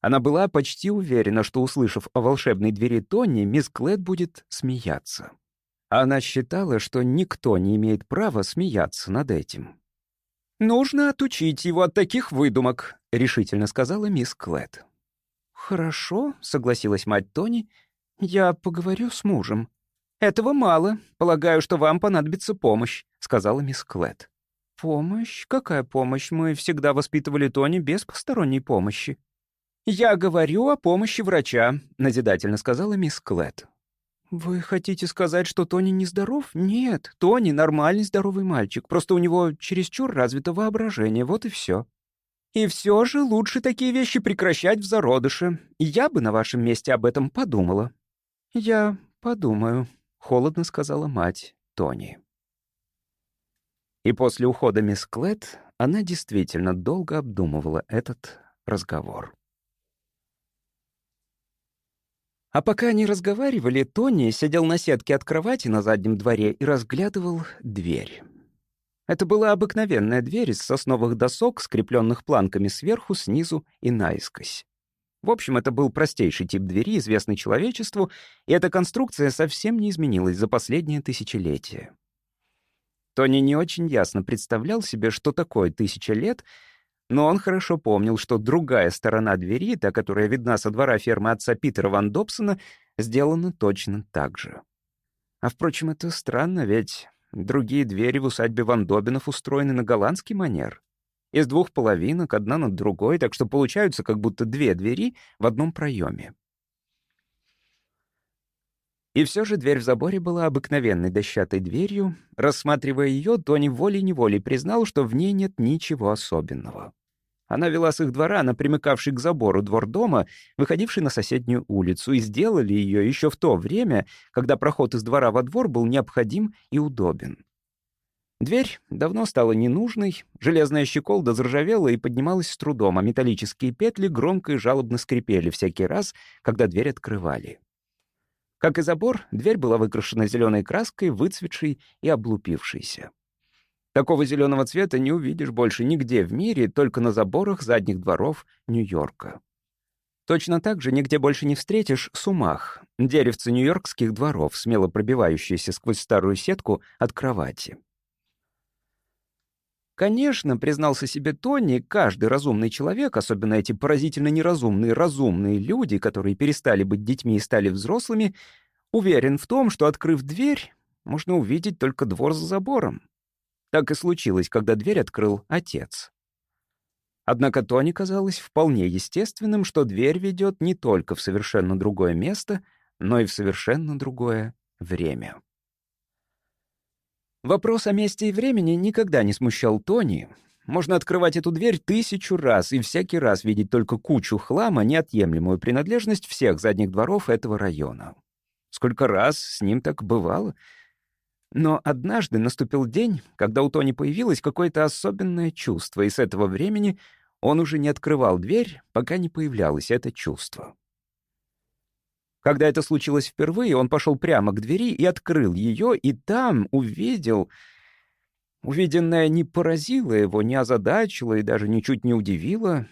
Она была почти уверена, что, услышав о волшебной двери Тони, мисс Клэд будет смеяться. Она считала, что никто не имеет права смеяться над этим. «Нужно отучить его от таких выдумок», — решительно сказала мисс Клэд. «Хорошо», — согласилась мать Тони, — «я поговорю с мужем». «Этого мало. Полагаю, что вам понадобится помощь», — сказала мисс Клэд. «Помощь? Какая помощь? Мы всегда воспитывали Тони без посторонней помощи». «Я говорю о помощи врача», — назидательно сказала мисс Клэт. «Вы хотите сказать, что Тони нездоров? Нет, Тони — нормальный здоровый мальчик, просто у него чересчур развито воображение, вот и все. И все же лучше такие вещи прекращать в зародыше. Я бы на вашем месте об этом подумала». «Я подумаю», — холодно сказала мать Тони. И после ухода мисс Клэд она действительно долго обдумывала этот разговор. А пока они разговаривали, Тони сидел на сетке от кровати на заднем дворе и разглядывал дверь. Это была обыкновенная дверь из сосновых досок, скрепленных планками сверху, снизу и наискось. В общем, это был простейший тип двери, известный человечеству, и эта конструкция совсем не изменилась за последнее тысячелетие. Тони не очень ясно представлял себе, что такое тысяча лет, но он хорошо помнил, что другая сторона двери, та, которая видна со двора фермы отца Питера Ван Добсона, сделана точно так же. А, впрочем, это странно, ведь другие двери в усадьбе Ван Добинов устроены на голландский манер. Из двух половинок, одна над другой, так что получаются как будто две двери в одном проеме. И все же дверь в заборе была обыкновенной дощатой дверью. Рассматривая ее, Тони волей-неволей признал, что в ней нет ничего особенного. Она вела с их двора на примыкавший к забору двор дома, выходивший на соседнюю улицу, и сделали ее еще в то время, когда проход из двора во двор был необходим и удобен. Дверь давно стала ненужной, железная щеколда заржавела и поднималась с трудом, а металлические петли громко и жалобно скрипели всякий раз, когда дверь открывали. Как и забор, дверь была выкрашена зеленой краской, выцветшей и облупившейся. Такого зеленого цвета не увидишь больше нигде в мире, только на заборах задних дворов Нью-Йорка. Точно так же нигде больше не встретишь сумах, деревца нью-йоркских дворов, смело пробивающиеся сквозь старую сетку от кровати. Конечно, признался себе Тони, каждый разумный человек, особенно эти поразительно неразумные разумные люди, которые перестали быть детьми и стали взрослыми, уверен в том, что, открыв дверь, можно увидеть только двор за забором. Так и случилось, когда дверь открыл отец. Однако Тони казалось вполне естественным, что дверь ведет не только в совершенно другое место, но и в совершенно другое время. Вопрос о месте и времени никогда не смущал Тони. Можно открывать эту дверь тысячу раз и всякий раз видеть только кучу хлама, неотъемлемую принадлежность всех задних дворов этого района. Сколько раз с ним так бывало. Но однажды наступил день, когда у Тони появилось какое-то особенное чувство, и с этого времени он уже не открывал дверь, пока не появлялось это чувство. Когда это случилось впервые, он пошел прямо к двери и открыл ее, и там увидел... Увиденное не поразило его, не озадачило и даже ничуть не удивило.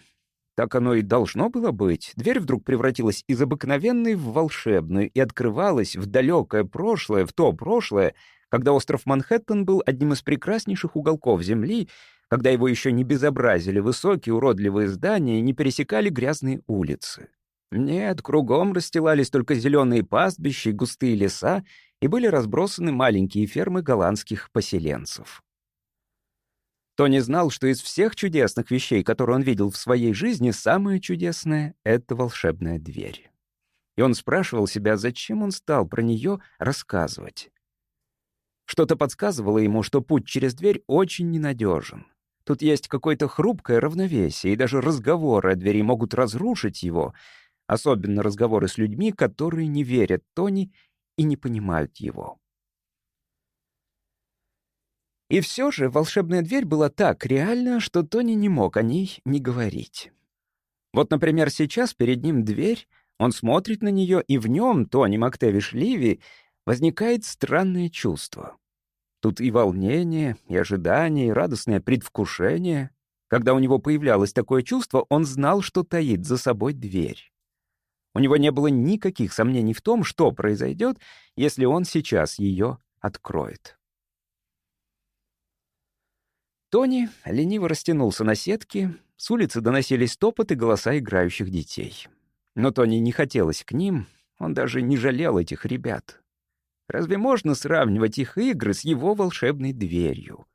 Так оно и должно было быть. Дверь вдруг превратилась из обыкновенной в волшебную и открывалась в далекое прошлое, в то прошлое, когда остров Манхэттен был одним из прекраснейших уголков Земли, когда его еще не безобразили высокие уродливые здания и не пересекали грязные улицы. Нет, кругом расстилались только зеленые пастбища и густые леса, и были разбросаны маленькие фермы голландских поселенцев. Тони знал, что из всех чудесных вещей, которые он видел в своей жизни, самое чудесное — это волшебная дверь. И он спрашивал себя, зачем он стал про нее рассказывать. Что-то подсказывало ему, что путь через дверь очень ненадежен. Тут есть какое-то хрупкое равновесие, и даже разговоры о двери могут разрушить его, особенно разговоры с людьми, которые не верят Тони и не понимают его. И все же волшебная дверь была так реальна, что Тони не мог о ней не говорить. Вот, например, сейчас перед ним дверь, он смотрит на нее, и в нем, Тони Мактевиш Ливи, возникает странное чувство. Тут и волнение, и ожидание, и радостное предвкушение. Когда у него появлялось такое чувство, он знал, что таит за собой дверь. У него не было никаких сомнений в том, что произойдет, если он сейчас ее откроет. Тони лениво растянулся на сетке, с улицы доносились топот и голоса играющих детей. Но Тони не хотелось к ним, он даже не жалел этих ребят. Разве можно сравнивать их игры с его волшебной дверью?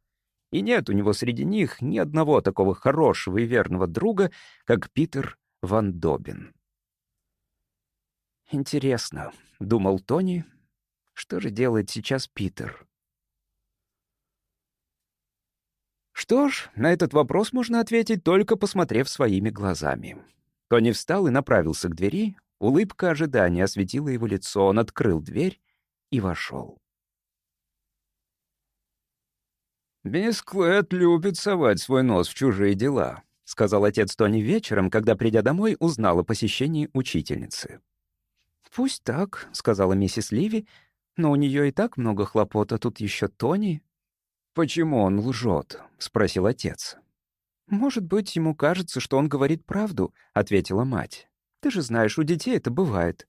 И нет у него среди них ни одного такого хорошего и верного друга, как Питер Ван Добин. «Интересно», — думал Тони, — «что же делает сейчас Питер?» Что ж, на этот вопрос можно ответить, только посмотрев своими глазами. Тони встал и направился к двери. Улыбка ожидания осветила его лицо. Он открыл дверь и вошел. «Мисс Клэд любит совать свой нос в чужие дела», — сказал отец Тони вечером, когда, придя домой, узнал о посещении учительницы. «Пусть так», — сказала миссис Ливи, «но у нее и так много хлопот, а тут еще Тони». «Почему он лжет?» — спросил отец. «Может быть, ему кажется, что он говорит правду», — ответила мать. «Ты же знаешь, у детей это бывает».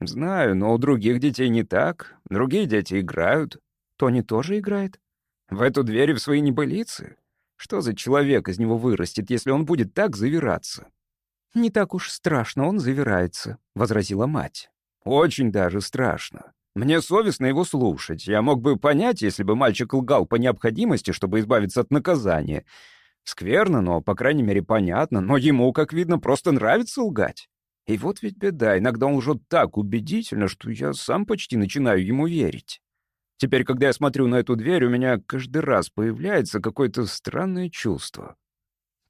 «Знаю, но у других детей не так. Другие дети играют». «Тони тоже играет?» «В эту дверь в свои небылицы? Что за человек из него вырастет, если он будет так завираться?» «Не так уж страшно он завирается», — возразила мать. «Очень даже страшно. Мне совестно его слушать. Я мог бы понять, если бы мальчик лгал по необходимости, чтобы избавиться от наказания. Скверно, но, по крайней мере, понятно. Но ему, как видно, просто нравится лгать. И вот ведь беда, иногда он лжет так убедительно, что я сам почти начинаю ему верить. Теперь, когда я смотрю на эту дверь, у меня каждый раз появляется какое-то странное чувство.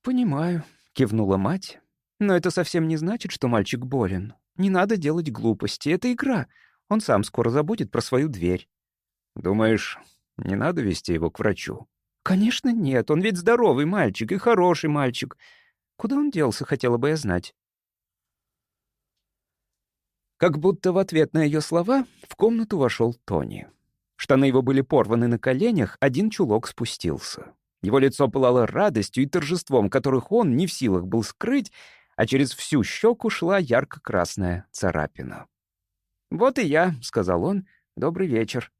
«Понимаю», — кивнула мать. «Но это совсем не значит, что мальчик болен. Не надо делать глупости, это игра. Он сам скоро забудет про свою дверь». «Думаешь, не надо вести его к врачу?» «Конечно нет, он ведь здоровый мальчик и хороший мальчик. Куда он делся, хотела бы я знать». Как будто в ответ на ее слова в комнату вошел Тони. Штаны его были порваны на коленях, один чулок спустился. Его лицо пылало радостью и торжеством, которых он не в силах был скрыть, а через всю щеку шла ярко-красная царапина. «Вот и я», — сказал он, — «добрый вечер».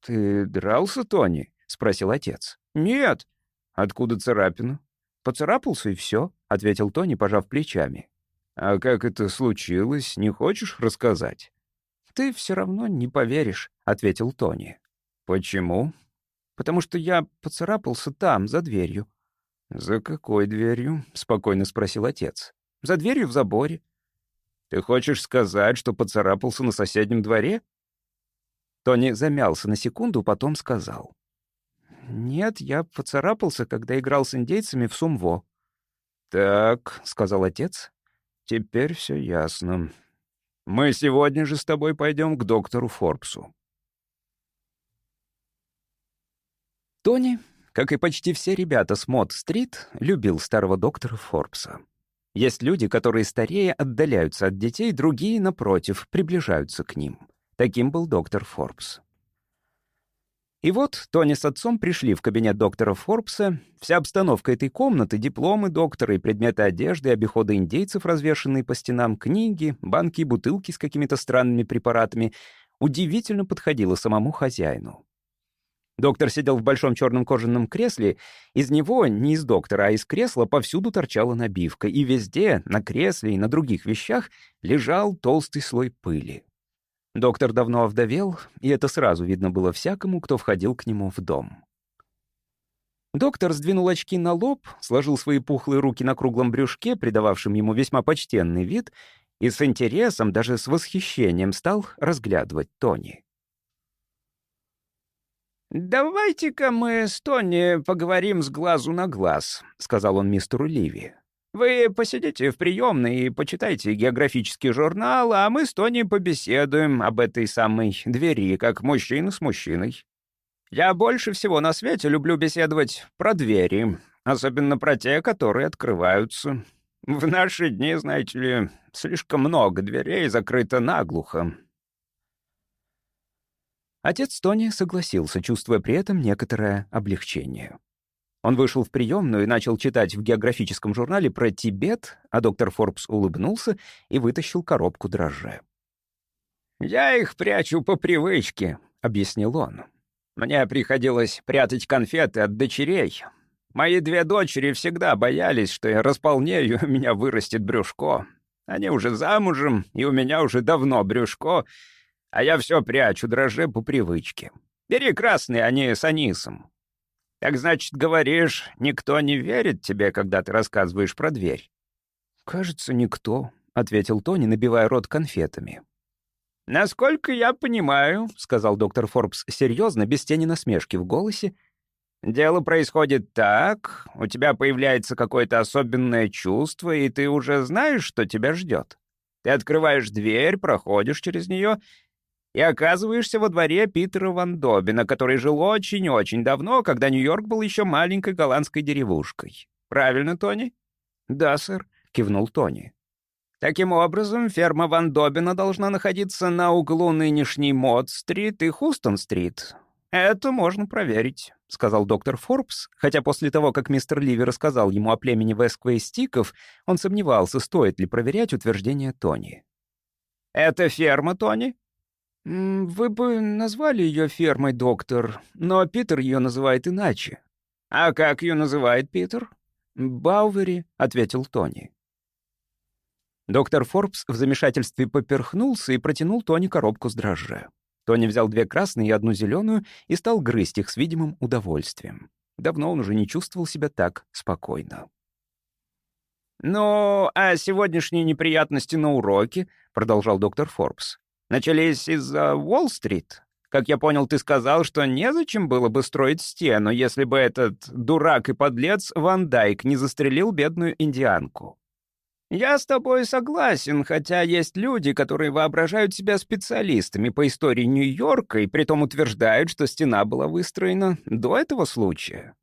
«Ты дрался, Тони?» — спросил отец. «Нет». «Откуда царапина?» «Поцарапался, и все», — ответил Тони, пожав плечами. «А как это случилось, не хочешь рассказать?» «Ты все равно не поверишь», — ответил Тони. «Почему?» «Потому что я поцарапался там, за дверью». «За какой дверью?» — спокойно спросил отец. «За дверью в заборе». «Ты хочешь сказать, что поцарапался на соседнем дворе?» Тони замялся на секунду, потом сказал. «Нет, я поцарапался, когда играл с индейцами в Сумво». «Так», — сказал отец, Теперь все ясно. Мы сегодня же с тобой пойдем к доктору Форбсу. Тони как и почти все ребята с Мод-стрит, любил старого доктора Форбса. Есть люди, которые старее отдаляются от детей, другие, напротив, приближаются к ним. Таким был доктор Форбс. И вот Тони с отцом пришли в кабинет доктора Форбса. Вся обстановка этой комнаты, дипломы доктора и предметы одежды, обиходы индейцев, развешанные по стенам, книги, банки и бутылки с какими-то странными препаратами, удивительно подходила самому хозяину. Доктор сидел в большом черном кожаном кресле. Из него, не из доктора, а из кресла, повсюду торчала набивка. И везде, на кресле и на других вещах, лежал толстый слой пыли. Доктор давно овдовел, и это сразу видно было всякому, кто входил к нему в дом. Доктор сдвинул очки на лоб, сложил свои пухлые руки на круглом брюшке, придававшем ему весьма почтенный вид, и с интересом, даже с восхищением стал разглядывать Тони. «Давайте-ка мы с Тони поговорим с глазу на глаз», — сказал он мистеру Ливи. Вы посидите в приемной и почитайте географический журнал, а мы с Тони побеседуем об этой самой двери, как мужчина с мужчиной. Я больше всего на свете люблю беседовать про двери, особенно про те, которые открываются. В наши дни, знаете ли, слишком много дверей закрыто наглухо. Отец Тони согласился, чувствуя при этом некоторое облегчение. Он вышел в приемную и начал читать в географическом журнале про Тибет, а доктор Форбс улыбнулся и вытащил коробку дрожжей. «Я их прячу по привычке», — объяснил он. «Мне приходилось прятать конфеты от дочерей. Мои две дочери всегда боялись, что я располнею, у [LAUGHS] меня вырастет брюшко. Они уже замужем, и у меня уже давно брюшко, а я все прячу дрожжи по привычке. Бери красные, они с анисом. Так значит, говоришь, никто не верит тебе, когда ты рассказываешь про дверь?» «Кажется, никто», — ответил Тони, набивая рот конфетами. «Насколько я понимаю», — сказал доктор Форбс серьезно, без тени насмешки в голосе, «дело происходит так, у тебя появляется какое-то особенное чувство, и ты уже знаешь, что тебя ждет. Ты открываешь дверь, проходишь через нее и оказываешься во дворе Питера Ван Добина, который жил очень-очень давно, когда Нью-Йорк был еще маленькой голландской деревушкой. Правильно, Тони? «Да, сэр», — кивнул Тони. Таким образом, ферма Ван Добина должна находиться на углу нынешней Мод-стрит и Хустон-стрит. Это можно проверить, — сказал доктор Форбс, хотя после того, как мистер Ливи рассказал ему о племени Весквей-Стиков, он сомневался, стоит ли проверять утверждение Тони. «Это ферма, Тони?» «Вы бы назвали ее фермой, доктор, но Питер ее называет иначе». «А как ее называет Питер?» «Баувери», — ответил Тони. Доктор Форбс в замешательстве поперхнулся и протянул Тони коробку с дрожжа. Тони взял две красные и одну зеленую и стал грызть их с видимым удовольствием. Давно он уже не чувствовал себя так спокойно. «Ну, а сегодняшние неприятности на уроке?» — продолжал доктор Форбс. Начались из-за Уолл-стрит. Как я понял, ты сказал, что незачем было бы строить стену, если бы этот дурак и подлец Ван Дайк не застрелил бедную индианку. Я с тобой согласен, хотя есть люди, которые воображают себя специалистами по истории Нью-Йорка и притом утверждают, что стена была выстроена до этого случая.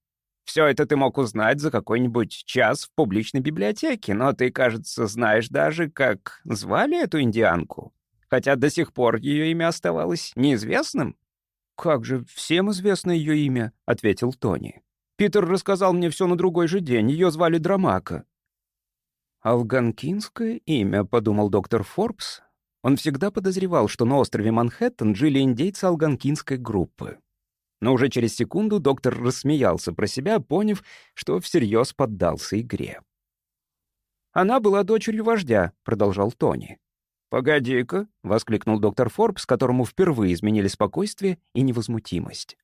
Все это ты мог узнать за какой-нибудь час в публичной библиотеке, но ты, кажется, знаешь даже, как звали эту индианку хотя до сих пор ее имя оставалось неизвестным. «Как же, всем известно ее имя», — ответил Тони. «Питер рассказал мне все на другой же день, ее звали Драмака». «Алганкинское имя», — подумал доктор Форбс. Он всегда подозревал, что на острове Манхэттен жили индейцы алганкинской группы. Но уже через секунду доктор рассмеялся про себя, поняв, что всерьез поддался игре. «Она была дочерью вождя», — продолжал Тони. «Погоди-ка», — воскликнул доктор Форбс, которому впервые изменили спокойствие и невозмутимость.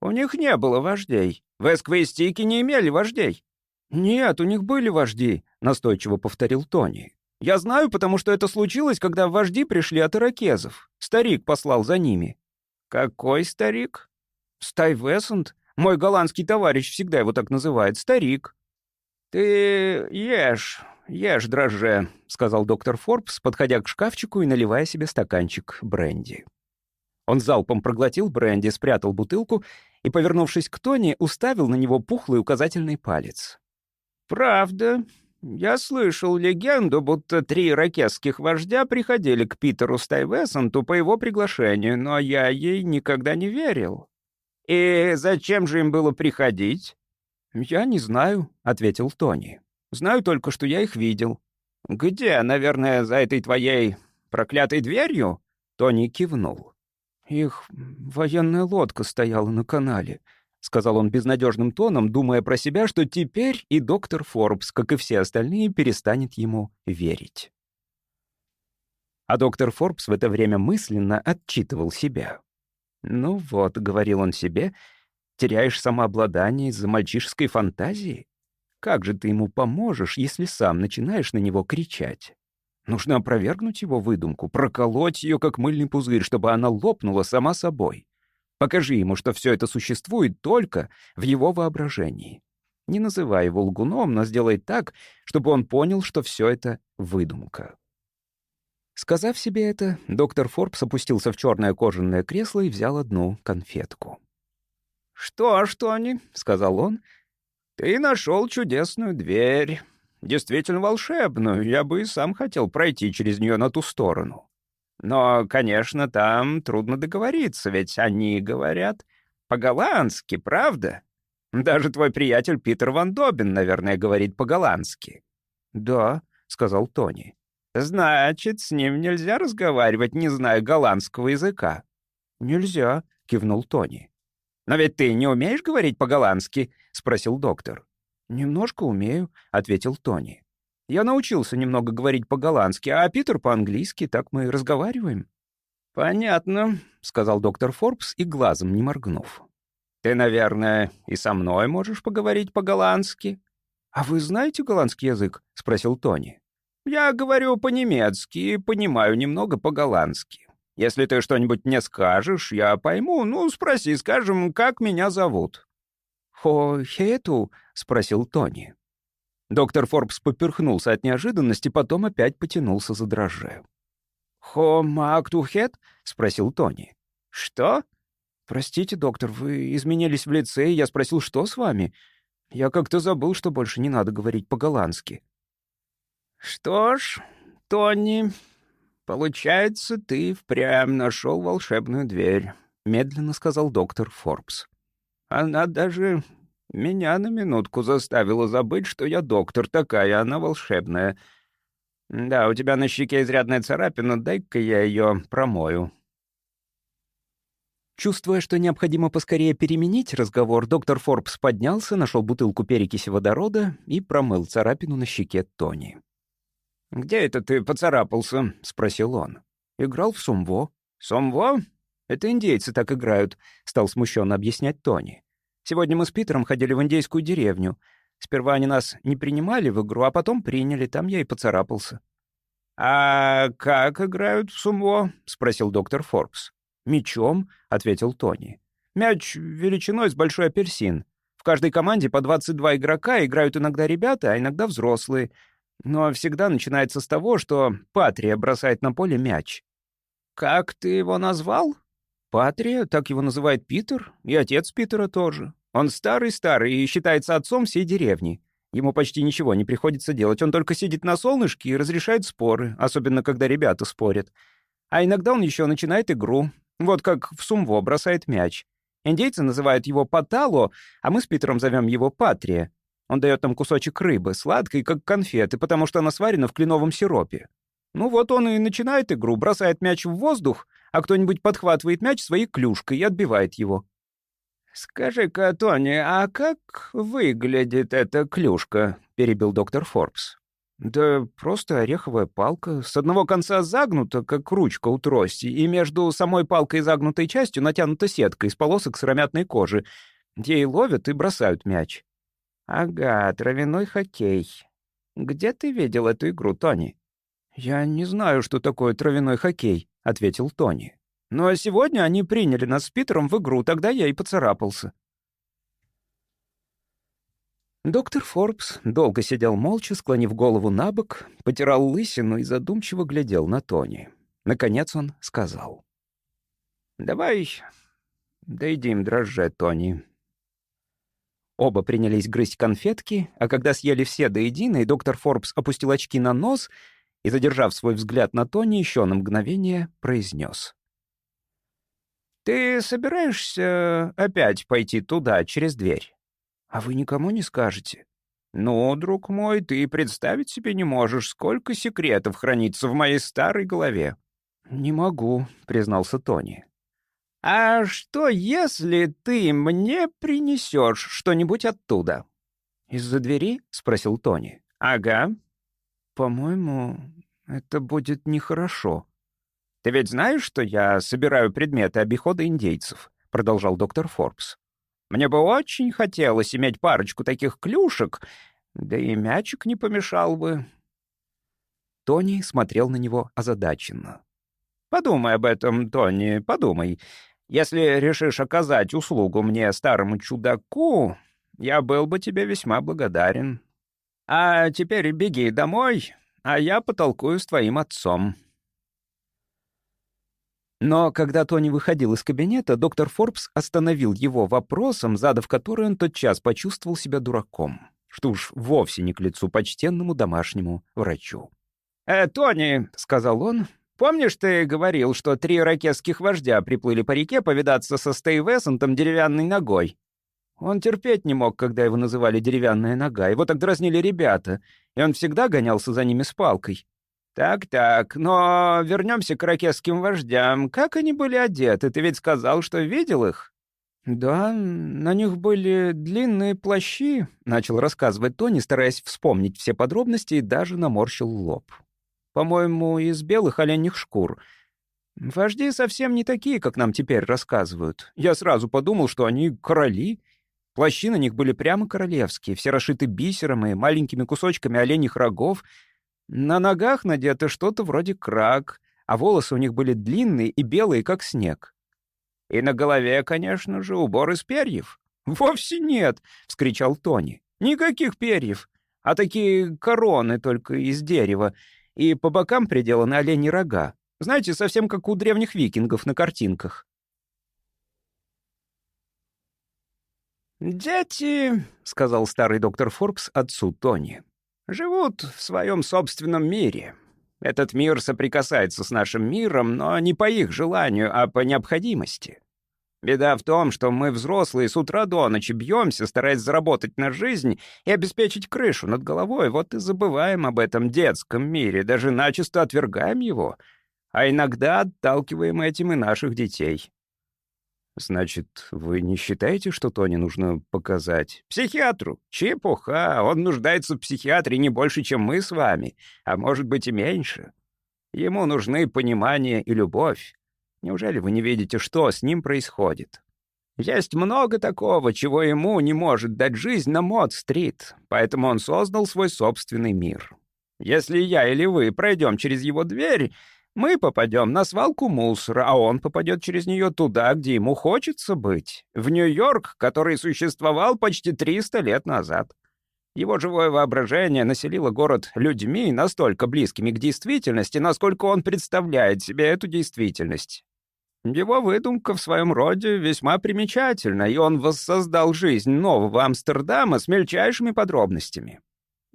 «У них не было вождей. В Эсквейстике не имели вождей». «Нет, у них были вожди», — настойчиво повторил Тони. «Я знаю, потому что это случилось, когда вожди пришли от иракезов. Старик послал за ними». «Какой старик?» «Стайвесент. Мой голландский товарищ всегда его так называет. Старик». «Ты ешь, ешь дрожже», — сказал доктор Форбс, подходя к шкафчику и наливая себе стаканчик бренди. Он залпом проглотил бренди, спрятал бутылку и, повернувшись к Тони, уставил на него пухлый указательный палец. «Правда. Я слышал легенду, будто три ракетских вождя приходили к Питеру Стайвесонту по его приглашению, но я ей никогда не верил. И зачем же им было приходить?» «Я не знаю», — ответил Тони. «Знаю только, что я их видел». «Где, наверное, за этой твоей проклятой дверью?» Тони кивнул. «Их военная лодка стояла на канале», — сказал он безнадежным тоном, думая про себя, что теперь и доктор Форбс, как и все остальные, перестанет ему верить. А доктор Форбс в это время мысленно отчитывал себя. «Ну вот», — говорил он себе, — «теряешь самообладание из-за мальчишеской фантазии? Как же ты ему поможешь, если сам начинаешь на него кричать?» Нужно опровергнуть его выдумку, проколоть ее, как мыльный пузырь, чтобы она лопнула сама собой. Покажи ему, что все это существует только в его воображении. Не называй его лгуном, но сделай так, чтобы он понял, что все это выдумка. Сказав себе это, доктор Форбс опустился в черное кожаное кресло и взял одну конфетку. «Что ж, Тони», — сказал он, — «ты нашел чудесную дверь. Действительно волшебную, я бы и сам хотел пройти через нее на ту сторону. Но, конечно, там трудно договориться, ведь они говорят по-голландски, правда? Даже твой приятель Питер Ван Добин, наверное, говорит по-голландски». «Да», — сказал Тони. «Значит, с ним нельзя разговаривать, не зная голландского языка». «Нельзя», — кивнул Тони. «Но ведь ты не умеешь говорить по-голландски?» — спросил доктор. «Немножко умею», — ответил Тони. «Я научился немного говорить по-голландски, а Питер по-английски, так мы и разговариваем». «Понятно», — сказал доктор Форбс и глазом не моргнув. «Ты, наверное, и со мной можешь поговорить по-голландски?» «А вы знаете голландский язык?» — спросил Тони. «Я говорю по-немецки и понимаю немного по-голландски. Если ты что-нибудь мне скажешь, я пойму. Ну, спроси, скажем, как меня зовут». «Хо Хету?» — спросил Тони. Доктор Форбс поперхнулся от неожиданности, потом опять потянулся за дрожжею. «Хо Мактухет?» — спросил Тони. «Что?» «Простите, доктор, вы изменились в лице, и я спросил, что с вами? Я как-то забыл, что больше не надо говорить по-голландски». «Что ж, Тони, получается, ты впрямь нашел волшебную дверь», — медленно сказал доктор Форбс. Она даже меня на минутку заставила забыть, что я доктор, такая она волшебная. Да, у тебя на щеке изрядная царапина, дай-ка я ее промою». Чувствуя, что необходимо поскорее переменить разговор, доктор Форбс поднялся, нашел бутылку перекиси водорода и промыл царапину на щеке Тони. «Где это ты поцарапался?» — спросил он. «Играл в сумво». «Сумво? Это индейцы так играют», — стал смущенно объяснять Тони. «Сегодня мы с Питером ходили в индейскую деревню. Сперва они нас не принимали в игру, а потом приняли, там я и поцарапался». «А как играют в сумво?» — спросил доктор Форбс. «Мечом», — ответил Тони. «Мяч величиной с большой апельсин. В каждой команде по 22 игрока играют иногда ребята, а иногда взрослые. Но всегда начинается с того, что Патрия бросает на поле мяч». «Как ты его назвал?» Патрия, так его называет Питер, и отец Питера тоже. Он старый-старый и считается отцом всей деревни. Ему почти ничего не приходится делать, он только сидит на солнышке и разрешает споры, особенно когда ребята спорят. А иногда он еще начинает игру, вот как в сумво бросает мяч. Индейцы называют его Патало, а мы с Питером зовем его Патрия. Он дает нам кусочек рыбы, сладкой, как конфеты, потому что она сварена в кленовом сиропе. Ну вот он и начинает игру, бросает мяч в воздух, а кто-нибудь подхватывает мяч своей клюшкой и отбивает его. «Скажи-ка, Тони, а как выглядит эта клюшка?» — перебил доктор Форбс. «Да просто ореховая палка, с одного конца загнута, как ручка у трости, и между самой палкой и загнутой частью натянута сетка из полосок сыромятной кожи. Ей ловят и бросают мяч». «Ага, травяной хоккей. Где ты видел эту игру, Тони?» «Я не знаю, что такое травяной хоккей», — ответил Тони. «Ну а сегодня они приняли нас с Питером в игру, тогда я и поцарапался». Доктор Форбс долго сидел молча, склонив голову на бок, потирал лысину и задумчиво глядел на Тони. Наконец он сказал. «Давай Дай им дрожжи, Тони». Оба принялись грызть конфетки, а когда съели все до единой, доктор Форбс опустил очки на нос и, задержав свой взгляд на Тони, еще на мгновение произнес. «Ты собираешься опять пойти туда, через дверь? А вы никому не скажете?» «Ну, друг мой, ты представить себе не можешь, сколько секретов хранится в моей старой голове». «Не могу», — признался Тони. «А что, если ты мне принесешь что-нибудь оттуда?» «Из-за двери?» — спросил Тони. «Ага». «По-моему, это будет нехорошо». «Ты ведь знаешь, что я собираю предметы обихода индейцев?» — продолжал доктор Форбс. «Мне бы очень хотелось иметь парочку таких клюшек, да и мячик не помешал бы». Тони смотрел на него озадаченно. «Подумай об этом, Тони, подумай. Если решишь оказать услугу мне, старому чудаку, я был бы тебе весьма благодарен. А теперь беги домой, а я потолкую с твоим отцом». Но когда Тони выходил из кабинета, доктор Форбс остановил его вопросом, задав который он тотчас почувствовал себя дураком, что уж вовсе не к лицу почтенному домашнему врачу. «Э, Тони», — сказал он, — «помнишь, ты говорил, что три ракетских вождя приплыли по реке повидаться со Стейвесентом деревянной ногой?» Он терпеть не мог, когда его называли «деревянная нога». Его так дразнили ребята, и он всегда гонялся за ними с палкой. «Так-так, но вернемся к ракетским вождям. Как они были одеты? Ты ведь сказал, что видел их?» «Да, на них были длинные плащи», — начал рассказывать Тони, стараясь вспомнить все подробности и даже наморщил лоб. «По-моему, из белых оленьих шкур. Вожди совсем не такие, как нам теперь рассказывают. Я сразу подумал, что они короли. Плащи на них были прямо королевские, все расшиты бисером и маленькими кусочками оленьих рогов — на ногах надето что-то вроде крак, а волосы у них были длинные и белые, как снег. И на голове, конечно же, убор из перьев. «Вовсе нет!» — вскричал Тони. «Никаких перьев, а такие короны только из дерева, и по бокам приделаны олени рога. Знаете, совсем как у древних викингов на картинках». «Дети», — сказал старый доктор Форбс отцу Тони, живут в своем собственном мире. Этот мир соприкасается с нашим миром, но не по их желанию, а по необходимости. Беда в том, что мы, взрослые, с утра до ночи бьемся, стараясь заработать на жизнь и обеспечить крышу над головой, вот и забываем об этом детском мире, даже начисто отвергаем его, а иногда отталкиваем этим и наших детей. «Значит, вы не считаете, что Тони нужно показать?» «Психиатру? Чепуха! Он нуждается в психиатре не больше, чем мы с вами, а может быть и меньше. Ему нужны понимание и любовь. Неужели вы не видите, что с ним происходит?» Есть много такого, чего ему не может дать жизнь на Мод-стрит, поэтому он создал свой собственный мир. Если я или вы пройдем через его дверь, мы попадем на свалку мусора, а он попадет через нее туда, где ему хочется быть. В Нью-Йорк, который существовал почти 300 лет назад. Его живое воображение населило город людьми, настолько близкими к действительности, насколько он представляет себе эту действительность. Его выдумка в своем роде весьма примечательна, и он воссоздал жизнь нового Амстердама с мельчайшими подробностями.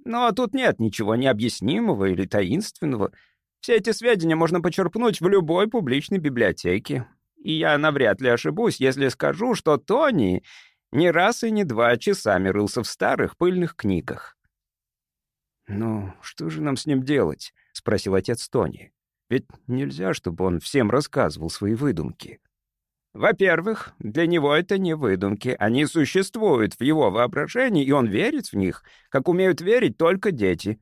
Но тут нет ничего необъяснимого или таинственного — все эти сведения можно почерпнуть в любой публичной библиотеке. И я навряд ли ошибусь, если скажу, что Тони не раз и не два часами рылся в старых пыльных книгах. «Ну, что же нам с ним делать?» — спросил отец Тони. «Ведь нельзя, чтобы он всем рассказывал свои выдумки». Во-первых, для него это не выдумки. Они существуют в его воображении, и он верит в них, как умеют верить только дети.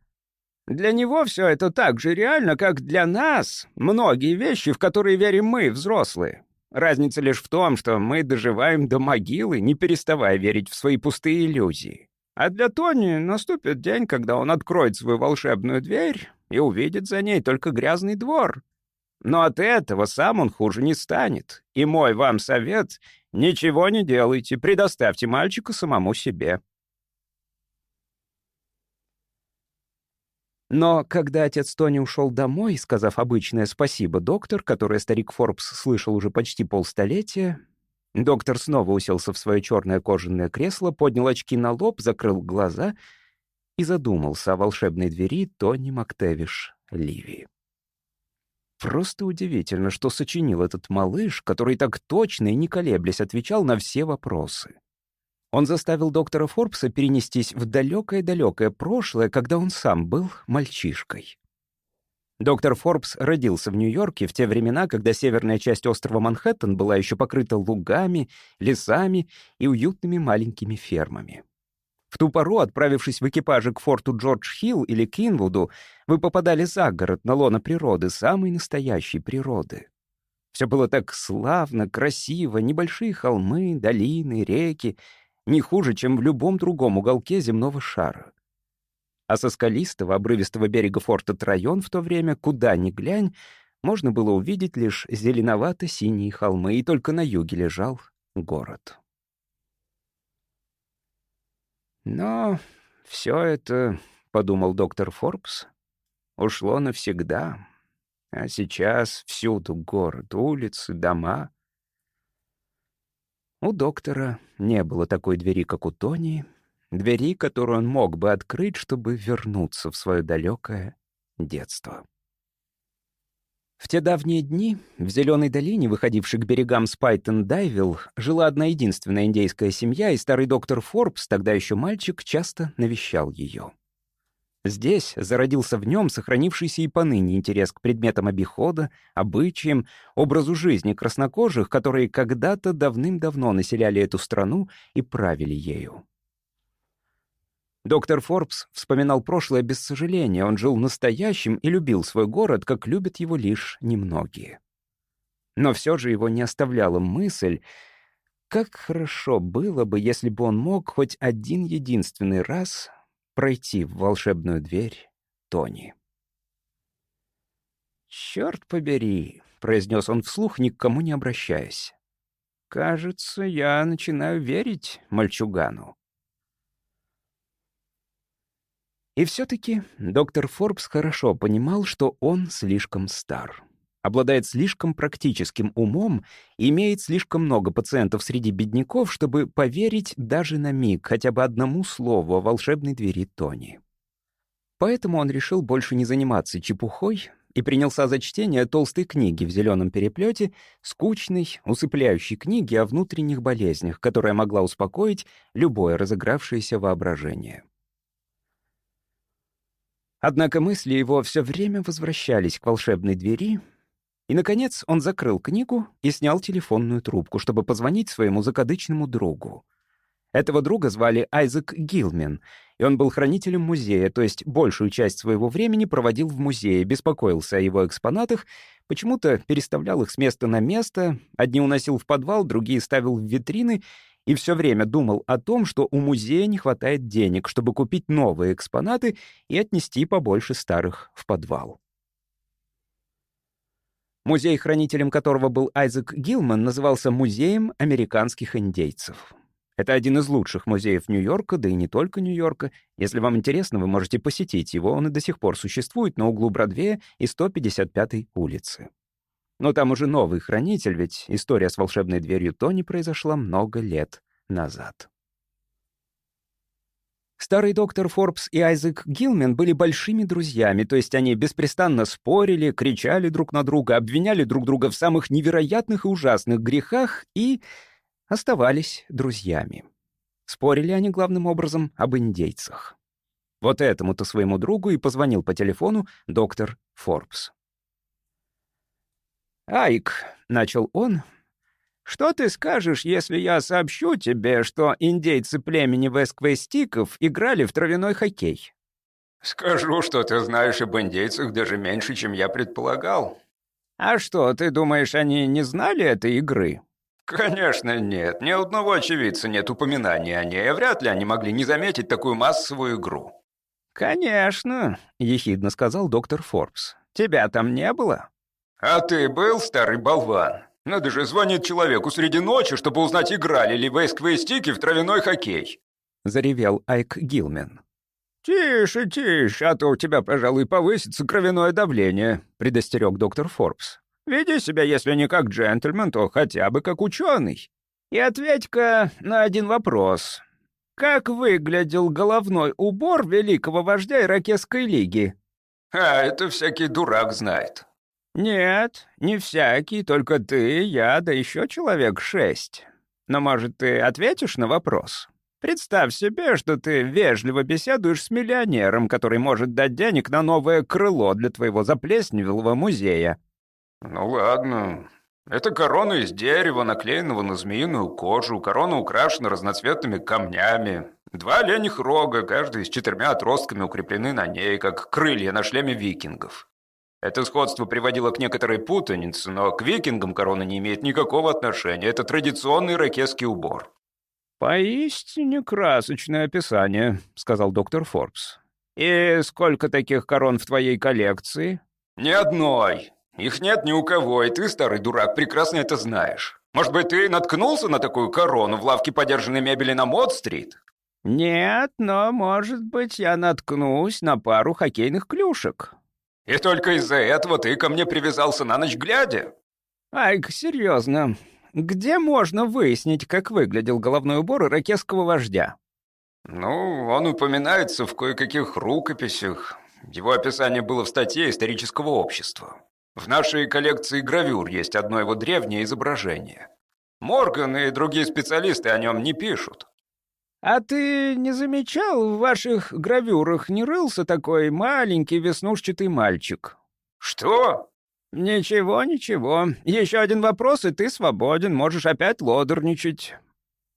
Для него все это так же реально, как для нас многие вещи, в которые верим мы, взрослые. Разница лишь в том, что мы доживаем до могилы, не переставая верить в свои пустые иллюзии. А для Тони наступит день, когда он откроет свою волшебную дверь и увидит за ней только грязный двор. Но от этого сам он хуже не станет. И мой вам совет — ничего не делайте, предоставьте мальчика самому себе. Но когда отец Тони ушел домой, сказав обычное «спасибо, доктор», которое старик Форбс слышал уже почти полстолетия, Доктор снова уселся в свое черное кожаное кресло, поднял очки на лоб, закрыл глаза и задумался о волшебной двери Тони Мактевиш Ливи. Просто удивительно, что сочинил этот малыш, который так точно и не колеблясь отвечал на все вопросы. Он заставил доктора Форбса перенестись в далекое-далекое прошлое, когда он сам был мальчишкой. Доктор Форбс родился в Нью-Йорке в те времена, когда северная часть острова Манхэттен была еще покрыта лугами, лесами и уютными маленькими фермами. В ту пору, отправившись в экипаже к форту Джордж-Хилл или Кинвуду, вы попадали за город на лоно природы, самой настоящей природы. Все было так славно, красиво, небольшие холмы, долины, реки, не хуже, чем в любом другом уголке земного шара а со скалистого, обрывистого берега форта Трайон в то время, куда ни глянь, можно было увидеть лишь зеленовато-синие холмы, и только на юге лежал город. Но все это, — подумал доктор Форбс, — ушло навсегда. А сейчас всюду город, улицы, дома. У доктора не было такой двери, как у Тони, Двери, которую он мог бы открыть, чтобы вернуться в свое далекое детство. В те давние дни в Зеленой долине, выходившей к берегам Спайтен-Дайвил, жила одна единственная индейская семья, и старый доктор Форбс, тогда еще мальчик, часто навещал ее. Здесь зародился в нем сохранившийся и поныне интерес к предметам обихода, обычаям, образу жизни краснокожих, которые когда-то давным-давно населяли эту страну и правили ею. Доктор Форбс вспоминал прошлое без сожаления. Он жил настоящим и любил свой город, как любят его лишь немногие. Но все же его не оставляла мысль, как хорошо было бы, если бы он мог хоть один единственный раз пройти в волшебную дверь Тони. «Черт побери», — произнес он вслух, ни к кому не обращаясь. «Кажется, я начинаю верить мальчугану». И все-таки доктор Форбс хорошо понимал, что он слишком стар, обладает слишком практическим умом имеет слишком много пациентов среди бедняков, чтобы поверить даже на миг хотя бы одному слову о волшебной двери Тони. Поэтому он решил больше не заниматься чепухой и принялся за чтение толстой книги в зеленом переплете, скучной, усыпляющей книги о внутренних болезнях, которая могла успокоить любое разыгравшееся воображение. Однако мысли его все время возвращались к волшебной двери, и, наконец, он закрыл книгу и снял телефонную трубку, чтобы позвонить своему закадычному другу. Этого друга звали Айзек Гилмен, и он был хранителем музея, то есть большую часть своего времени проводил в музее, беспокоился о его экспонатах, почему-то переставлял их с места на место, одни уносил в подвал, другие ставил в витрины — и все время думал о том, что у музея не хватает денег, чтобы купить новые экспонаты и отнести побольше старых в подвал. Музей, хранителем которого был Айзек Гилман, назывался Музеем американских индейцев. Это один из лучших музеев Нью-Йорка, да и не только Нью-Йорка. Если вам интересно, вы можете посетить его, он и до сих пор существует на углу Бродвея и 155-й улицы. Но там уже новый хранитель, ведь история с волшебной дверью Тони произошла много лет назад. Старый доктор Форбс и Айзек Гилмен были большими друзьями, то есть они беспрестанно спорили, кричали друг на друга, обвиняли друг друга в самых невероятных и ужасных грехах и оставались друзьями. Спорили они главным образом об индейцах. Вот этому-то своему другу и позвонил по телефону доктор Форбс. «Айк», — начал он, — «что ты скажешь, если я сообщу тебе, что индейцы племени Весквестиков играли в травяной хоккей?» «Скажу, что ты знаешь об индейцах даже меньше, чем я предполагал». «А что, ты думаешь, они не знали этой игры?» «Конечно нет. Ни одного очевидца нет упоминания о ней, а вряд ли они могли не заметить такую массовую игру». «Конечно», — ехидно сказал доктор Форбс. «Тебя там не было?» «А ты был, старый болван? Надо же звонить человеку среди ночи, чтобы узнать, играли ли вейсквые стики в травяной хоккей!» — заревел Айк Гилмен. «Тише, тише, а то у тебя, пожалуй, повысится кровяное давление», — предостерег доктор Форбс. «Веди себя, если не как джентльмен, то хотя бы как ученый. И ответь-ка на один вопрос. Как выглядел головной убор великого вождя Иракесской лиги?» «А, это всякий дурак знает». «Нет, не всякий, только ты, я, да еще человек шесть. Но, может, ты ответишь на вопрос? Представь себе, что ты вежливо беседуешь с миллионером, который может дать денег на новое крыло для твоего заплесневелого музея». «Ну ладно. Это корона из дерева, наклеенного на змеиную кожу. Корона украшена разноцветными камнями. Два оленях рога, каждый с четырьмя отростками укреплены на ней, как крылья на шлеме викингов. Это сходство приводило к некоторой путанице, но к викингам корона не имеет никакого отношения. Это традиционный ракетский убор. «Поистине красочное описание», — сказал доктор Форбс. «И сколько таких корон в твоей коллекции?» «Ни одной. Их нет ни у кого, и ты, старый дурак, прекрасно это знаешь. Может быть, ты наткнулся на такую корону в лавке подержанной мебели на Мод-стрит?» «Нет, но, может быть, я наткнусь на пару хоккейных клюшек. И только из-за этого ты ко мне привязался на ночь глядя?» «Айк, серьезно, где можно выяснить, как выглядел головной убор иракесского вождя?» «Ну, он упоминается в кое-каких рукописях. Его описание было в статье исторического общества. В нашей коллекции гравюр есть одно его древнее изображение. Морган и другие специалисты о нем не пишут. «А ты не замечал, в ваших гравюрах не рылся такой маленький веснушчатый мальчик?» «Что?» «Ничего, ничего. Еще один вопрос, и ты свободен, можешь опять лодорничать.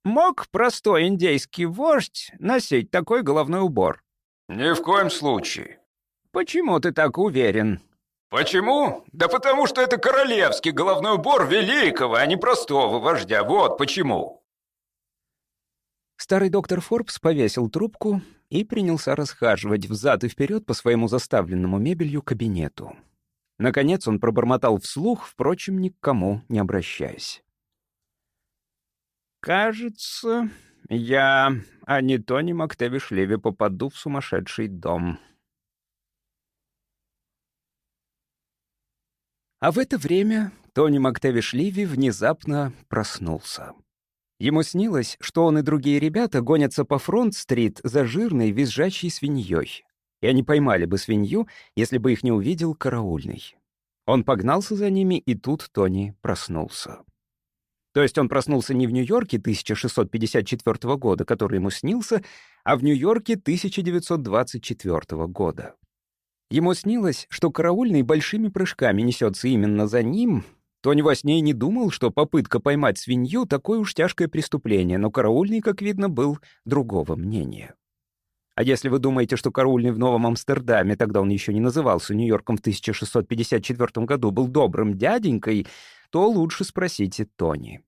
Мог простой индейский вождь носить такой головной убор?» «Ни в коем случае». «Почему ты так уверен?» «Почему? Да потому что это королевский головной убор великого, а не простого вождя. Вот почему». Старый доктор Форбс повесил трубку и принялся расхаживать взад и вперед по своему заставленному мебелью кабинету. Наконец он пробормотал вслух, впрочем, ни к кому не обращаясь. «Кажется, я, а не Тони Мактевиш-Леви, попаду в сумасшедший дом». А в это время Тони Мактевиш-Ливи внезапно проснулся. Ему снилось, что он и другие ребята гонятся по фронт-стрит за жирной визжащей свиньей. И они поймали бы свинью, если бы их не увидел караульный. Он погнался за ними, и тут Тони проснулся. То есть он проснулся не в Нью-Йорке 1654 года, который ему снился, а в Нью-Йорке 1924 года. Ему снилось, что караульный большими прыжками несется именно за ним, Тони во сне не думал, что попытка поймать свинью — такое уж тяжкое преступление, но караульный, как видно, был другого мнения. А если вы думаете, что караульный в Новом Амстердаме, тогда он еще не назывался Нью-Йорком в 1654 году, был добрым дяденькой, то лучше спросите Тони.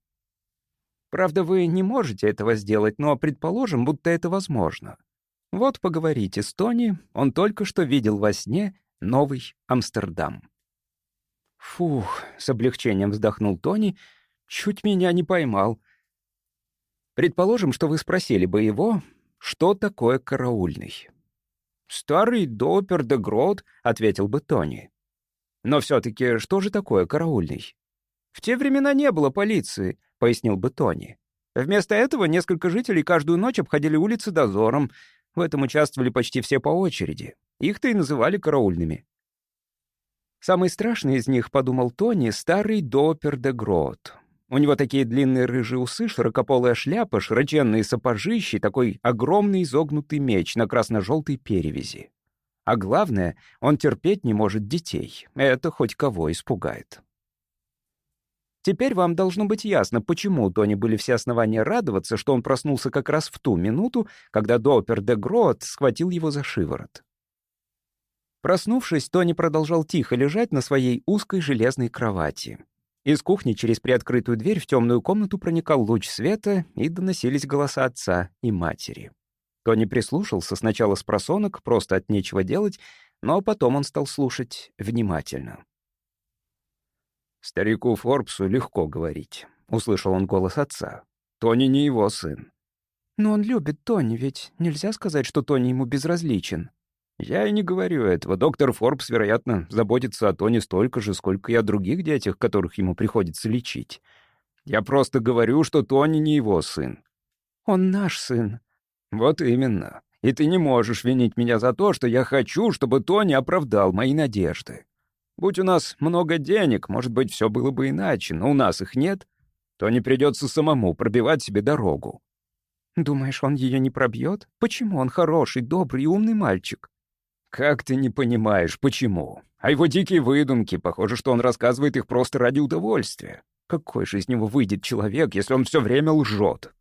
Правда, вы не можете этого сделать, но предположим, будто это возможно. Вот поговорите с Тони, он только что видел во сне Новый Амстердам. «Фух», — с облегчением вздохнул Тони, — «чуть меня не поймал». Предположим, что вы спросили бы его, что такое караульный. «Старый допер де грот», — ответил бы Тони. «Но все-таки что же такое караульный?» «В те времена не было полиции», — пояснил бы Тони. Вместо этого несколько жителей каждую ночь обходили улицы дозором. В этом участвовали почти все по очереди. Их-то и называли караульными. Самый страшный из них, подумал Тони, старый Допер де Грот. У него такие длинные рыжие усы, широкополая шляпа, широченные сапожищи, такой огромный изогнутый меч на красно-желтой перевязи. А главное, он терпеть не может детей. Это хоть кого испугает. Теперь вам должно быть ясно, почему у Тони были все основания радоваться, что он проснулся как раз в ту минуту, когда Допер де Грот схватил его за шиворот. Проснувшись, Тони продолжал тихо лежать на своей узкой железной кровати. Из кухни через приоткрытую дверь в темную комнату проникал луч света, и доносились голоса отца и матери. Тони прислушался сначала с просонок, просто от нечего делать, но потом он стал слушать внимательно. «Старику Форбсу легко говорить», — услышал он голос отца. «Тони не его сын». «Но он любит Тони, ведь нельзя сказать, что Тони ему безразличен», я и не говорю этого. Доктор Форбс, вероятно, заботится о Тони столько же, сколько и о других детях, которых ему приходится лечить. Я просто говорю, что Тони не его сын». «Он наш сын». «Вот именно. И ты не можешь винить меня за то, что я хочу, чтобы Тони оправдал мои надежды. Будь у нас много денег, может быть, все было бы иначе, но у нас их нет, то не придется самому пробивать себе дорогу. Думаешь, он ее не пробьет? Почему он хороший, добрый и умный мальчик? Как ты не понимаешь, почему? А его дикие выдумки, похоже, что он рассказывает их просто ради удовольствия. Какой же из него выйдет человек, если он все время лжет?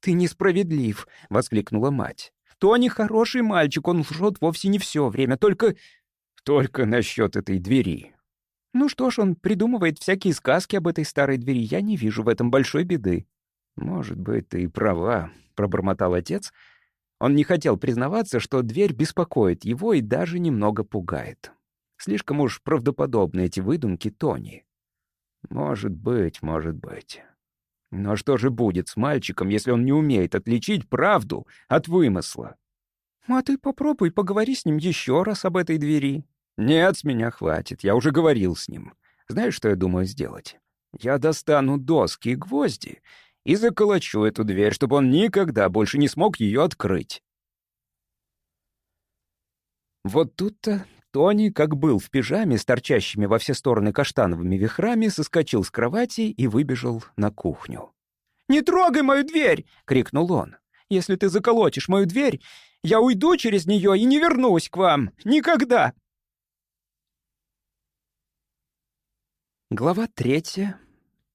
«Ты несправедлив», — воскликнула мать. «Тони хороший мальчик, он лжет вовсе не все время, только...» «Только насчет этой двери». «Ну что ж, он придумывает всякие сказки об этой старой двери, я не вижу в этом большой беды». «Может быть, ты и права», — пробормотал отец. Он не хотел признаваться, что дверь беспокоит его и даже немного пугает. Слишком уж правдоподобны эти выдумки Тони. «Может быть, может быть». Но что же будет с мальчиком, если он не умеет отличить правду от вымысла? «А ты попробуй поговори с ним еще раз об этой двери». «Нет, с меня хватит, я уже говорил с ним. Знаешь, что я думаю сделать? Я достану доски и гвозди и заколочу эту дверь, чтобы он никогда больше не смог ее открыть». Вот тут-то Тони, как был в пижаме с торчащими во все стороны каштановыми вихрами, соскочил с кровати и выбежал на кухню. «Не трогай мою дверь!» — крикнул он. «Если ты заколотишь мою дверь, я уйду через нее и не вернусь к вам. Никогда!» Глава третья.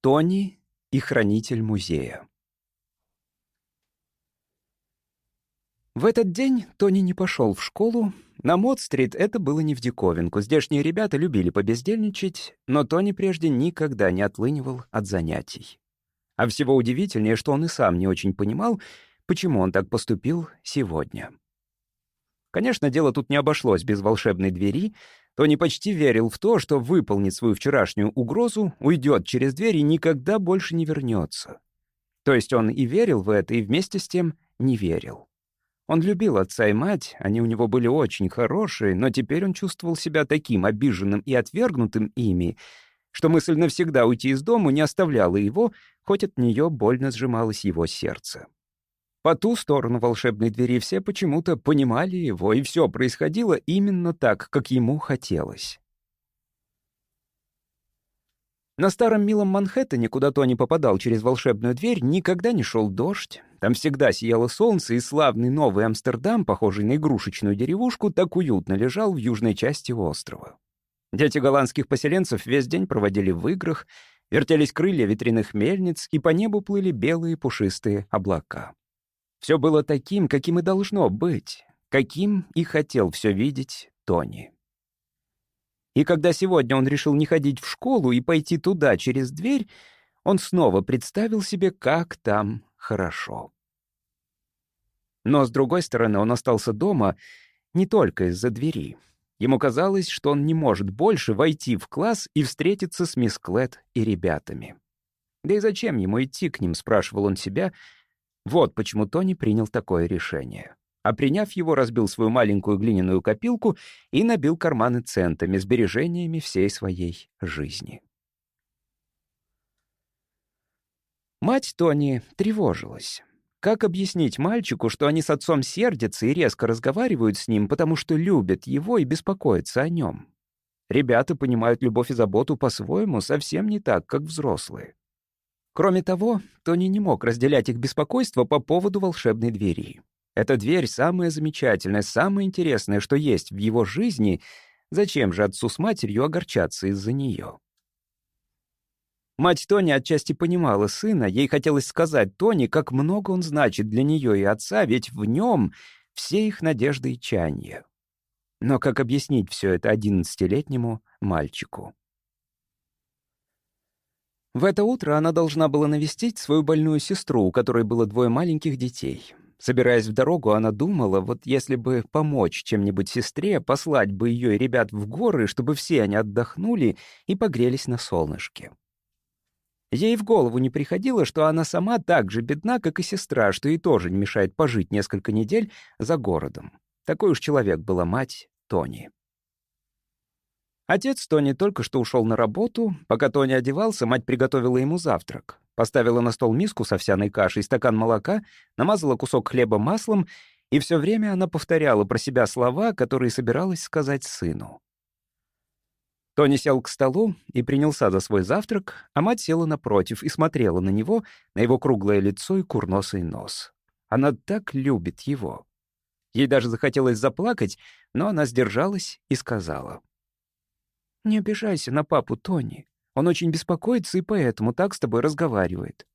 Тони и хранитель музея. В этот день Тони не пошел в школу. На Мод-стрит это было не в диковинку. Здешние ребята любили побездельничать, но Тони прежде никогда не отлынивал от занятий. А всего удивительнее, что он и сам не очень понимал, почему он так поступил сегодня. Конечно, дело тут не обошлось без волшебной двери. Тони почти верил в то, что выполнит свою вчерашнюю угрозу, уйдет через дверь и никогда больше не вернется. То есть он и верил в это, и вместе с тем не верил. Он любил отца и мать, они у него были очень хорошие, но теперь он чувствовал себя таким обиженным и отвергнутым ими, что мысль навсегда уйти из дома не оставляла его, хоть от нее больно сжималось его сердце. По ту сторону волшебной двери все почему-то понимали его, и все происходило именно так, как ему хотелось. На старом милом Манхэттене, куда Тони попадал через волшебную дверь, никогда не шел дождь. Там всегда сияло солнце, и славный новый Амстердам, похожий на игрушечную деревушку, так уютно лежал в южной части острова. Дети голландских поселенцев весь день проводили в играх, вертелись крылья ветряных мельниц, и по небу плыли белые пушистые облака. Все было таким, каким и должно быть, каким и хотел все видеть Тони. И когда сегодня он решил не ходить в школу и пойти туда через дверь, он снова представил себе, как там хорошо. Но, с другой стороны, он остался дома не только из-за двери. Ему казалось, что он не может больше войти в класс и встретиться с мисс Клет и ребятами. Да и зачем ему идти к ним, спрашивал он себя. Вот почему Тони принял такое решение а приняв его, разбил свою маленькую глиняную копилку и набил карманы центами, сбережениями всей своей жизни. Мать Тони тревожилась. Как объяснить мальчику, что они с отцом сердятся и резко разговаривают с ним, потому что любят его и беспокоятся о нем? Ребята понимают любовь и заботу по-своему совсем не так, как взрослые. Кроме того, Тони не мог разделять их беспокойство по поводу волшебной двери. Эта дверь самая замечательная, самое интересное, что есть в его жизни. Зачем же отцу с матерью огорчаться из-за нее? Мать Тони отчасти понимала сына, ей хотелось сказать Тони, как много он значит для нее и отца, ведь в нем все их надежды и чаяния. Но как объяснить все это одиннадцатилетнему мальчику? В это утро она должна была навестить свою больную сестру, у которой было двое маленьких детей. Собираясь в дорогу, она думала, вот если бы помочь чем-нибудь сестре, послать бы ее и ребят в горы, чтобы все они отдохнули и погрелись на солнышке. Ей в голову не приходило, что она сама так же бедна, как и сестра, что ей тоже не мешает пожить несколько недель за городом. Такой уж человек была мать Тони. Отец Тони только что ушел на работу. Пока Тони одевался, мать приготовила ему завтрак. Поставила на стол миску с овсяной кашей, стакан молока, намазала кусок хлеба маслом, и все время она повторяла про себя слова, которые собиралась сказать сыну. Тони сел к столу и принялся за свой завтрак, а мать села напротив и смотрела на него, на его круглое лицо и курносый нос. Она так любит его. Ей даже захотелось заплакать, но она сдержалась и сказала. «Не обижайся на папу, Тони. Он очень беспокоится и поэтому так с тобой разговаривает».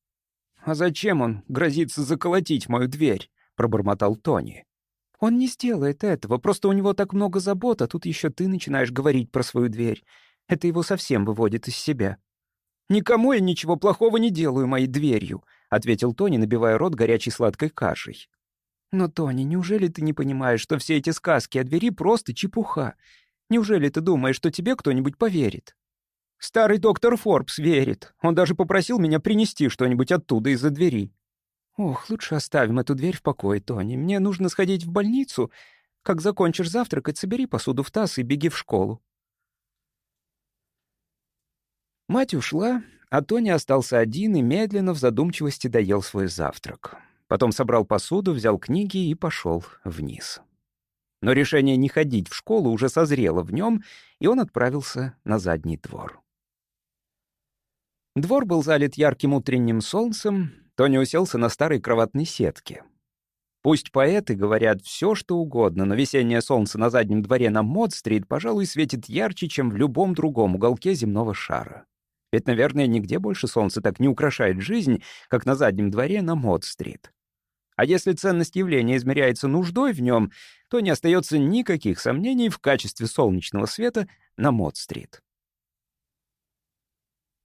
«А зачем он грозится заколотить мою дверь?» — пробормотал Тони. «Он не сделает этого, просто у него так много забот, а тут еще ты начинаешь говорить про свою дверь. Это его совсем выводит из себя». «Никому я ничего плохого не делаю моей дверью», — ответил Тони, набивая рот горячей сладкой кашей. «Но, Тони, неужели ты не понимаешь, что все эти сказки о двери просто чепуха? Неужели ты думаешь, что тебе кто-нибудь поверит?» «Старый доктор Форбс верит. Он даже попросил меня принести что-нибудь оттуда из-за двери». «Ох, лучше оставим эту дверь в покое, Тони. Мне нужно сходить в больницу. Как закончишь завтракать, собери посуду в таз и беги в школу». Мать ушла, а Тони остался один и медленно в задумчивости доел свой завтрак. Потом собрал посуду, взял книги и пошел вниз. Но решение не ходить в школу уже созрело в нем, и он отправился на задний двор. Двор был залит ярким утренним солнцем, Тони уселся на старой кроватной сетке. Пусть поэты говорят все, что угодно, но весеннее солнце на заднем дворе на Мод-стрит, пожалуй, светит ярче, чем в любом другом уголке земного шара. Ведь, наверное, нигде больше солнце так не украшает жизнь, как на заднем дворе на Мод-стрит. А если ценность явления измеряется нуждой в нем, то не остается никаких сомнений в качестве солнечного света на Мод-стрит.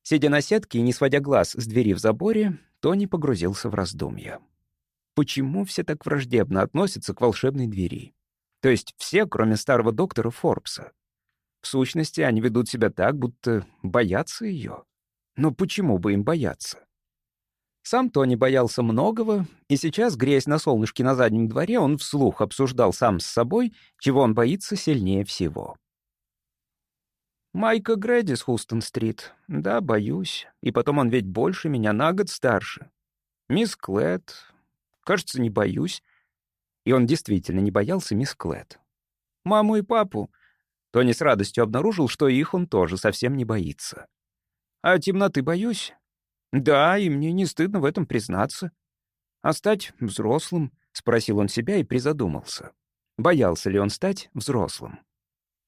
Сидя на сетке и не сводя глаз с двери в заборе, Тони погрузился в раздумья. Почему все так враждебно относятся к волшебной двери? То есть все, кроме старого доктора Форбса. В сущности, они ведут себя так, будто боятся ее. Но почему бы им бояться? Сам Тони боялся многого, и сейчас, греясь на солнышке на заднем дворе, он вслух обсуждал сам с собой, чего он боится сильнее всего. Майка Грэди с Хустон-стрит. Да, боюсь. И потом он ведь больше меня на год старше. Мисс Клэд. Кажется, не боюсь. И он действительно не боялся мисс Клэд. Маму и папу. Тони с радостью обнаружил, что их он тоже совсем не боится. А темноты боюсь. Да, и мне не стыдно в этом признаться. А стать взрослым? Спросил он себя и призадумался. Боялся ли он стать взрослым?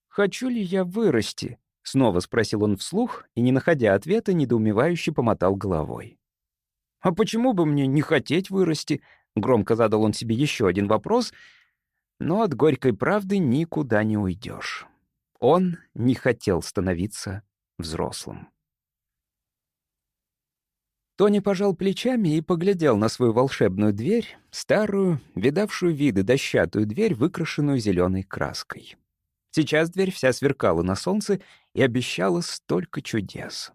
«Хочу ли я вырасти?» Снова спросил он вслух и, не находя ответа, недоумевающе помотал головой. «А почему бы мне не хотеть вырасти?» Громко задал он себе еще один вопрос, но от горькой правды никуда не уйдешь. Он не хотел становиться взрослым. Тони пожал плечами и поглядел на свою волшебную дверь, старую, видавшую виды дощатую дверь, выкрашенную зеленой краской. Сейчас дверь вся сверкала на солнце и обещала столько чудес.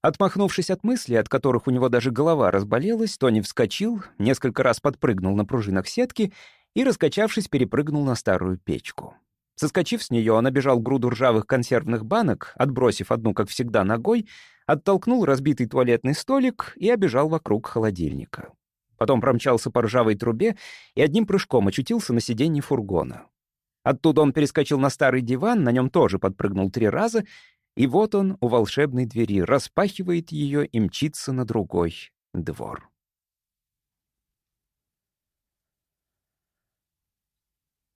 Отмахнувшись от мыслей, от которых у него даже голова разболелась, Тони вскочил, несколько раз подпрыгнул на пружинах сетки и, раскачавшись, перепрыгнул на старую печку. Соскочив с нее, он обежал груду ржавых консервных банок, отбросив одну, как всегда, ногой, оттолкнул разбитый туалетный столик и обежал вокруг холодильника. Потом промчался по ржавой трубе и одним прыжком очутился на сиденье фургона. Оттуда он перескочил на старый диван, на нем тоже подпрыгнул три раза, и вот он у волшебной двери, распахивает ее и мчится на другой двор.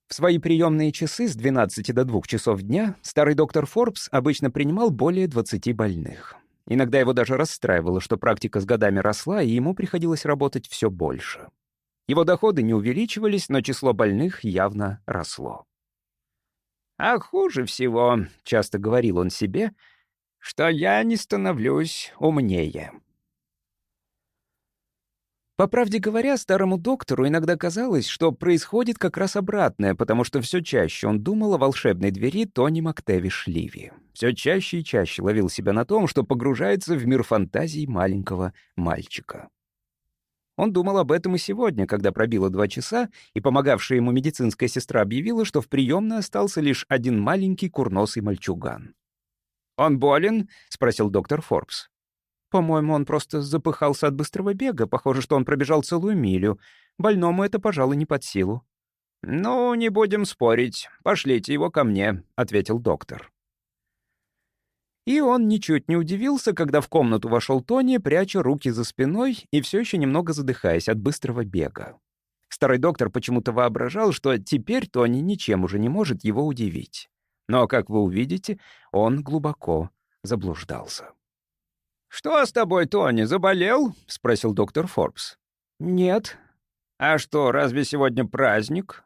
В свои приемные часы с 12 до 2 часов дня старый доктор Форбс обычно принимал более 20 больных. Иногда его даже расстраивало, что практика с годами росла, и ему приходилось работать все больше. Его доходы не увеличивались, но число больных явно росло. «А хуже всего», — часто говорил он себе, — «что я не становлюсь умнее». По правде говоря, старому доктору иногда казалось, что происходит как раз обратное, потому что все чаще он думал о волшебной двери Тони Мактевиш Ливи. Все чаще и чаще ловил себя на том, что погружается в мир фантазий маленького мальчика. Он думал об этом и сегодня, когда пробило два часа, и помогавшая ему медицинская сестра объявила, что в приемной остался лишь один маленький курносый мальчуган. «Он болен?» — спросил доктор Форбс. «По-моему, он просто запыхался от быстрого бега. Похоже, что он пробежал целую милю. Больному это, пожалуй, не под силу». «Ну, не будем спорить. Пошлите его ко мне», — ответил доктор. И он ничуть не удивился, когда в комнату вошел Тони, пряча руки за спиной и все еще немного задыхаясь от быстрого бега. Старый доктор почему-то воображал, что теперь Тони ничем уже не может его удивить. Но, как вы увидите, он глубоко заблуждался. «Что с тобой, Тони, заболел?» — спросил доктор Форбс. «Нет». «А что, разве сегодня праздник?»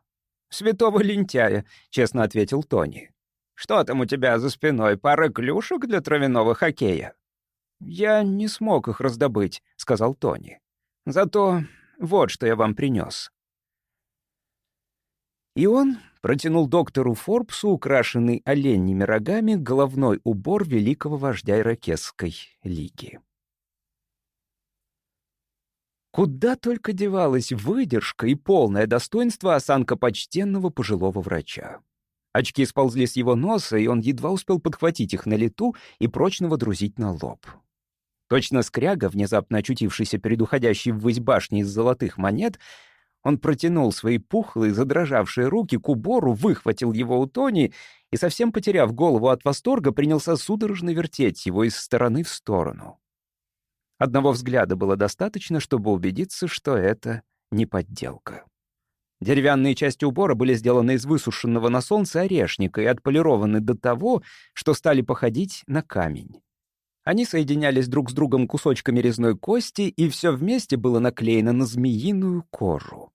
«Святого лентяя», — честно ответил Тони. Что там у тебя за спиной? Пара клюшек для травяного хоккея?» «Я не смог их раздобыть», — сказал Тони. «Зато вот что я вам принес». И он протянул доктору Форбсу, украшенный оленьими рогами, головной убор великого вождя Иракесской лиги. Куда только девалась выдержка и полное достоинство осанка почтенного пожилого врача. Очки сползли с его носа, и он едва успел подхватить их на лету и прочно водрузить на лоб. Точно скряга, внезапно очутившийся перед уходящей ввысь башней из золотых монет, он протянул свои пухлые, задрожавшие руки к убору, выхватил его у Тони и, совсем потеряв голову от восторга, принялся судорожно вертеть его из стороны в сторону. Одного взгляда было достаточно, чтобы убедиться, что это не подделка. Деревянные части убора были сделаны из высушенного на солнце орешника и отполированы до того, что стали походить на камень. Они соединялись друг с другом кусочками резной кости, и все вместе было наклеено на змеиную кожу.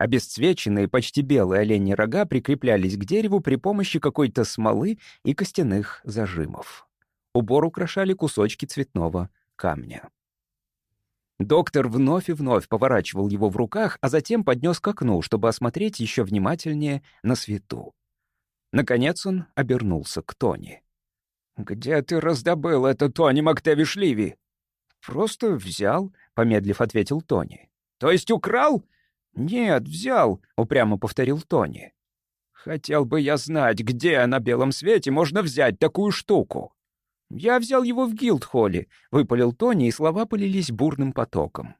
Обесцвеченные, почти белые оленьи рога прикреплялись к дереву при помощи какой-то смолы и костяных зажимов. Убор украшали кусочки цветного камня. Доктор вновь и вновь поворачивал его в руках, а затем поднес к окну, чтобы осмотреть еще внимательнее на свету. Наконец он обернулся к Тони. «Где ты раздобыл это, Тони Мактевишливи?» «Просто взял», — помедлив ответил Тони. «То есть украл?» «Нет, взял», — упрямо повторил Тони. «Хотел бы я знать, где на белом свете можно взять такую штуку». «Я взял его в Гилдхолле», — выпалил Тони, и слова полились бурным потоком.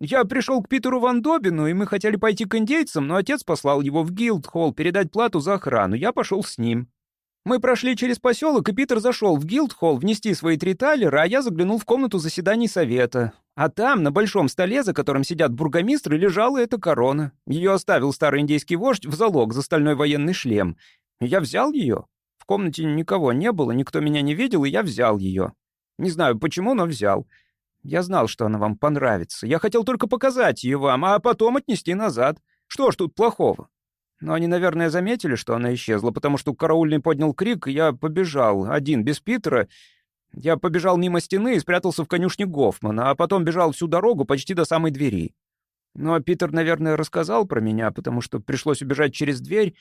«Я пришел к Питеру Ван Добину, и мы хотели пойти к индейцам, но отец послал его в Гилдхолл передать плату за охрану. Я пошел с ним. Мы прошли через поселок, и Питер зашел в Гилдхолл внести свои три талера, а я заглянул в комнату заседаний совета. А там, на большом столе, за которым сидят бургомистры, лежала эта корона. Ее оставил старый индейский вождь в залог за стальной военный шлем. Я взял ее. В комнате никого не было, никто меня не видел, и я взял ее. Не знаю почему, но взял. Я знал, что она вам понравится. Я хотел только показать ее вам, а потом отнести назад. Что ж тут плохого? Но они, наверное, заметили, что она исчезла, потому что караульный поднял крик, и я побежал, один, без Питера. Я побежал мимо стены и спрятался в конюшне Гофмана, а потом бежал всю дорогу почти до самой двери. А Питер, наверное, рассказал про меня, потому что пришлось убежать через дверь,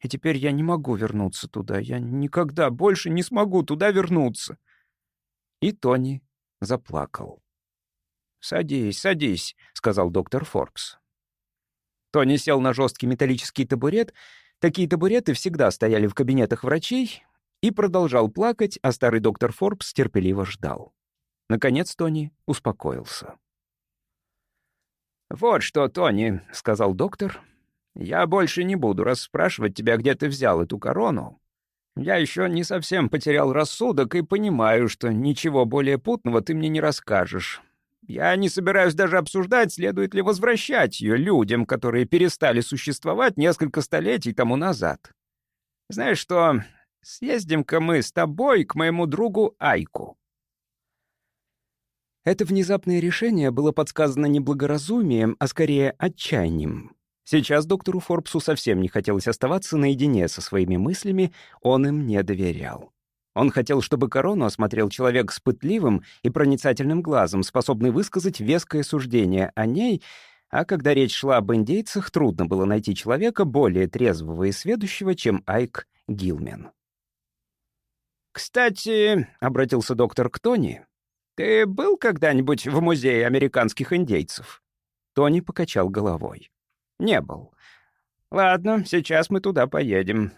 и теперь я не могу вернуться туда. Я никогда больше не смогу туда вернуться. И Тони заплакал. «Садись, садись», — сказал доктор Форбс. Тони сел на жесткий металлический табурет. Такие табуреты всегда стояли в кабинетах врачей. И продолжал плакать, а старый доктор Форбс терпеливо ждал. Наконец Тони успокоился. «Вот что, Тони», — сказал доктор, я больше не буду расспрашивать тебя, где ты взял эту корону. Я еще не совсем потерял рассудок и понимаю, что ничего более путного ты мне не расскажешь. Я не собираюсь даже обсуждать, следует ли возвращать ее людям, которые перестали существовать несколько столетий тому назад. Знаешь что, съездим-ка мы с тобой к моему другу Айку. Это внезапное решение было подсказано не благоразумием, а скорее отчаянием. Сейчас доктору Форбсу совсем не хотелось оставаться наедине со своими мыслями, он им не доверял. Он хотел, чтобы корону осмотрел человек с пытливым и проницательным глазом, способный высказать веское суждение о ней, а когда речь шла об индейцах, трудно было найти человека более трезвого и сведущего, чем Айк Гилмен. «Кстати», — обратился доктор к Тони, — «ты был когда-нибудь в музее американских индейцев?» Тони покачал головой. «Не был. Ладно, сейчас мы туда поедем».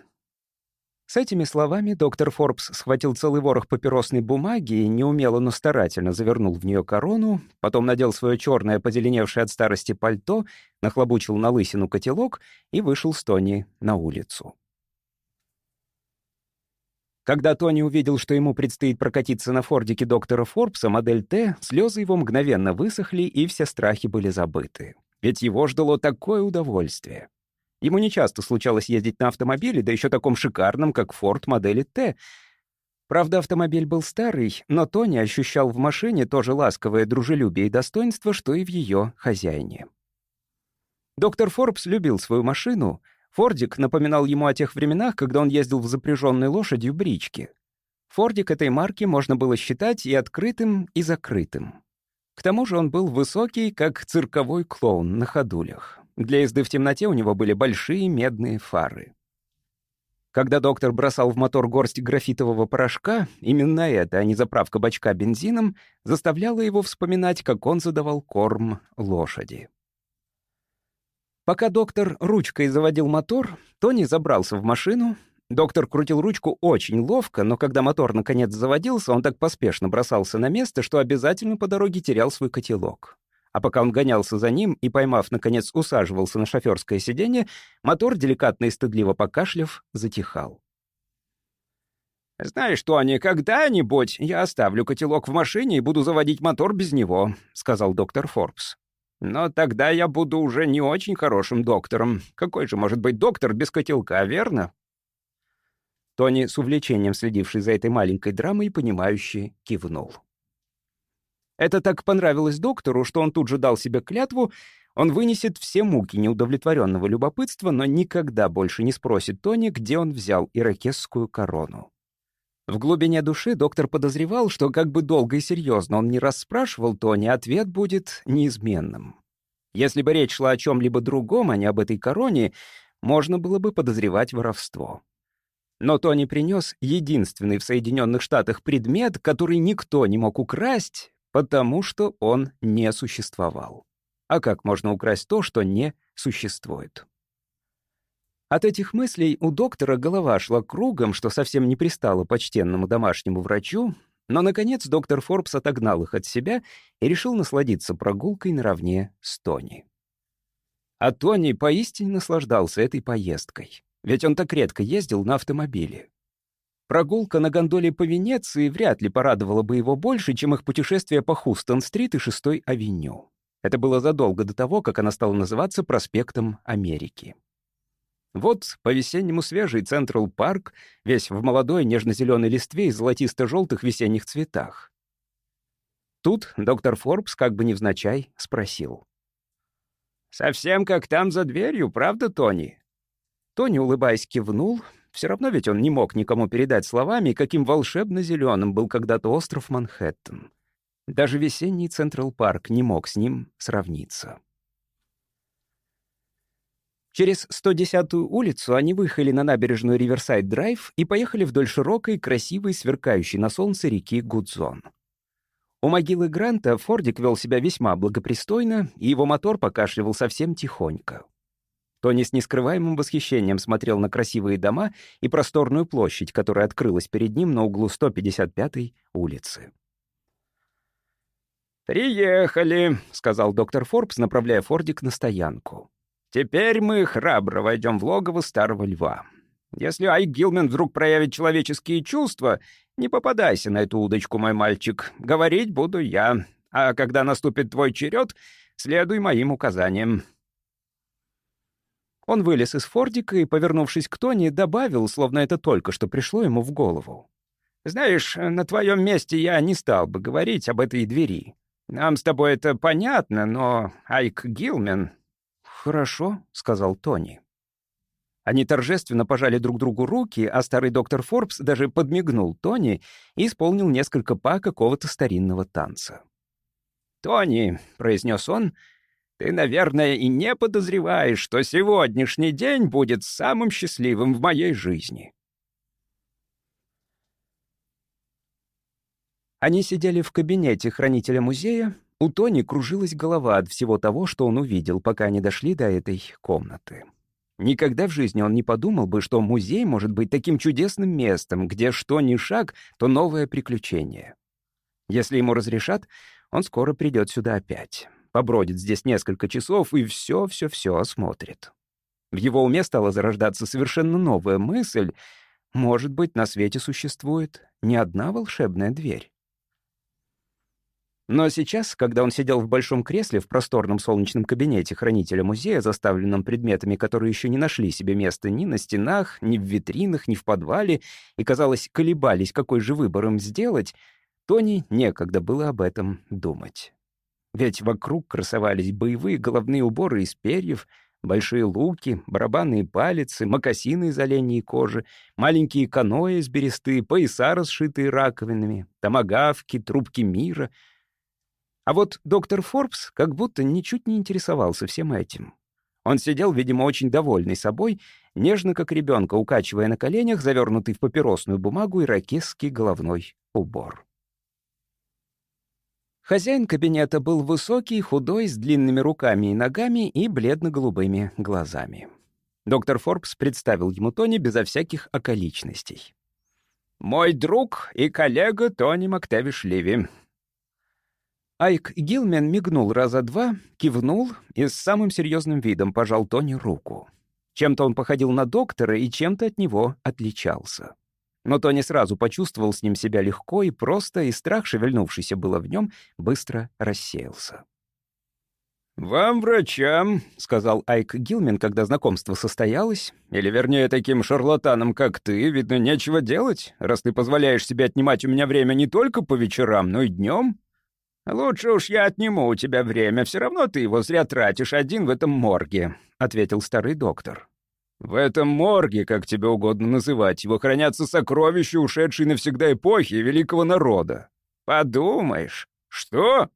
С этими словами доктор Форбс схватил целый ворох папиросной бумаги и неумело, но старательно завернул в нее корону, потом надел свое черное, позеленевшее от старости пальто, нахлобучил на лысину котелок и вышел с Тони на улицу. Когда Тони увидел, что ему предстоит прокатиться на фордике доктора Форбса модель Т, слезы его мгновенно высохли, и все страхи были забыты. Ведь его ждало такое удовольствие. Ему нечасто случалось ездить на автомобиле, да еще таком шикарном, как Ford модели Т. Правда, автомобиль был старый, но Тони ощущал в машине то же ласковое дружелюбие и достоинство, что и в ее хозяине. Доктор Форбс любил свою машину. Фордик напоминал ему о тех временах, когда он ездил в запряженной лошадью бричке. Фордик этой марки можно было считать и открытым, и закрытым. К тому же он был высокий, как цирковой клоун на ходулях. Для езды в темноте у него были большие медные фары. Когда доктор бросал в мотор горсть графитового порошка, именно это, а не заправка бачка бензином, заставляло его вспоминать, как он задавал корм лошади. Пока доктор ручкой заводил мотор, Тони забрался в машину. Доктор крутил ручку очень ловко, но когда мотор наконец заводился, он так поспешно бросался на место, что обязательно по дороге терял свой котелок. А пока он гонялся за ним и, поймав, наконец усаживался на шоферское сиденье, мотор, деликатно и стыдливо покашляв, затихал. «Знаешь, Тони, когда-нибудь я оставлю котелок в машине и буду заводить мотор без него», — сказал доктор Форбс. «Но тогда я буду уже не очень хорошим доктором. Какой же может быть доктор без котелка, верно?» Тони, с увлечением следивший за этой маленькой драмой, понимающе кивнул. Это так понравилось доктору, что он тут же дал себе клятву, он вынесет все муки неудовлетворенного любопытства, но никогда больше не спросит Тони, где он взял иракесскую корону. В глубине души доктор подозревал, что как бы долго и серьезно он не расспрашивал Тони, ответ будет неизменным. Если бы речь шла о чем-либо другом, а не об этой короне, можно было бы подозревать воровство. Но Тони принес единственный в Соединенных Штатах предмет, который никто не мог украсть, Потому что он не существовал. А как можно украсть то, что не существует? От этих мыслей у доктора голова шла кругом, что совсем не пристало почтенному домашнему врачу, но, наконец, доктор Форбс отогнал их от себя и решил насладиться прогулкой наравне с Тони. А Тони поистине наслаждался этой поездкой, ведь он так редко ездил на автомобиле. Прогулка на гондоле по Венеции вряд ли порадовала бы его больше, чем их путешествие по Хустон-стрит и 6-й авеню. Это было задолго до того, как она стала называться проспектом Америки. Вот по-весеннему свежий Централ Парк, весь в молодой нежно-зеленой листве и золотисто-желтых весенних цветах. Тут доктор Форбс, как бы невзначай, спросил. «Совсем как там за дверью, правда, Тони?» Тони, улыбаясь, кивнул, все равно ведь он не мог никому передать словами, каким волшебно зеленым был когда-то остров Манхэттен. Даже весенний Централ-парк не мог с ним сравниться. Через 110-ю улицу они выехали на набережную Риверсайд-драйв и поехали вдоль широкой, красивой, сверкающей на солнце реки Гудзон. У могилы Гранта Фордик вел себя весьма благопристойно, и его мотор покашливал совсем тихонько. Тони с нескрываемым восхищением смотрел на красивые дома и просторную площадь, которая открылась перед ним на углу 155-й улицы. «Приехали», — сказал доктор Форбс, направляя Фордик на стоянку. «Теперь мы храбро войдем в логово старого льва. Если Ай Гилмен вдруг проявит человеческие чувства, не попадайся на эту удочку, мой мальчик. Говорить буду я. А когда наступит твой черед, следуй моим указаниям. Он вылез из фордика и, повернувшись к Тони, добавил, словно это только что пришло ему в голову. «Знаешь, на твоем месте я не стал бы говорить об этой двери. Нам с тобой это понятно, но Айк Гилмен...» «Хорошо», — сказал Тони. Они торжественно пожали друг другу руки, а старый доктор Форбс даже подмигнул Тони и исполнил несколько па какого-то старинного танца. «Тони», — произнес он, — ты, наверное, и не подозреваешь, что сегодняшний день будет самым счастливым в моей жизни». Они сидели в кабинете хранителя музея. у Тони кружилась голова от всего того, что он увидел, пока они дошли до этой комнаты. Никогда в жизни он не подумал бы, что музей может быть таким чудесным местом, где что ни шаг, то новое приключение. Если ему разрешат, он скоро придет сюда опять. Побродит здесь несколько часов и все-все-все осмотрит. В его уме стала зарождаться совершенно новая мысль. Может быть, на свете существует не одна волшебная дверь. Но сейчас, когда он сидел в большом кресле в просторном солнечном кабинете хранителя музея, заставленном предметами, которые еще не нашли себе места ни на стенах, ни в витринах, ни в подвале, и, казалось, колебались, какой же выбор им сделать, Тони некогда было об этом думать. Ведь вокруг красовались боевые головные уборы из перьев, большие луки, барабанные палицы, мокасины из оленьей кожи, маленькие каноэ из бересты, пояса, расшитые раковинами, томагавки, трубки мира — а вот доктор Форбс как будто ничуть не интересовался всем этим. Он сидел, видимо, очень довольный собой, нежно как ребенка, укачивая на коленях завернутый в папиросную бумагу иракесский головной убор. Хозяин кабинета был высокий, худой, с длинными руками и ногами и бледно-голубыми глазами. Доктор Форбс представил ему Тони безо всяких околичностей. «Мой друг и коллега Тони Мактевиш Ливи», Айк Гилмен мигнул раза два, кивнул и с самым серьезным видом пожал Тони руку. Чем-то он походил на доктора и чем-то от него отличался. Но Тони сразу почувствовал с ним себя легко и просто, и страх, шевельнувшийся было в нем, быстро рассеялся. «Вам, врачам», — сказал Айк Гилмен, когда знакомство состоялось, «или, вернее, таким шарлатанам, как ты, видно, нечего делать, раз ты позволяешь себе отнимать у меня время не только по вечерам, но и днем. «Лучше уж я отниму у тебя время, все равно ты его зря тратишь один в этом морге», — ответил старый доктор. «В этом морге, как тебе угодно называть, его хранятся сокровища, ушедшие навсегда эпохи великого народа». «Подумаешь». «Что?»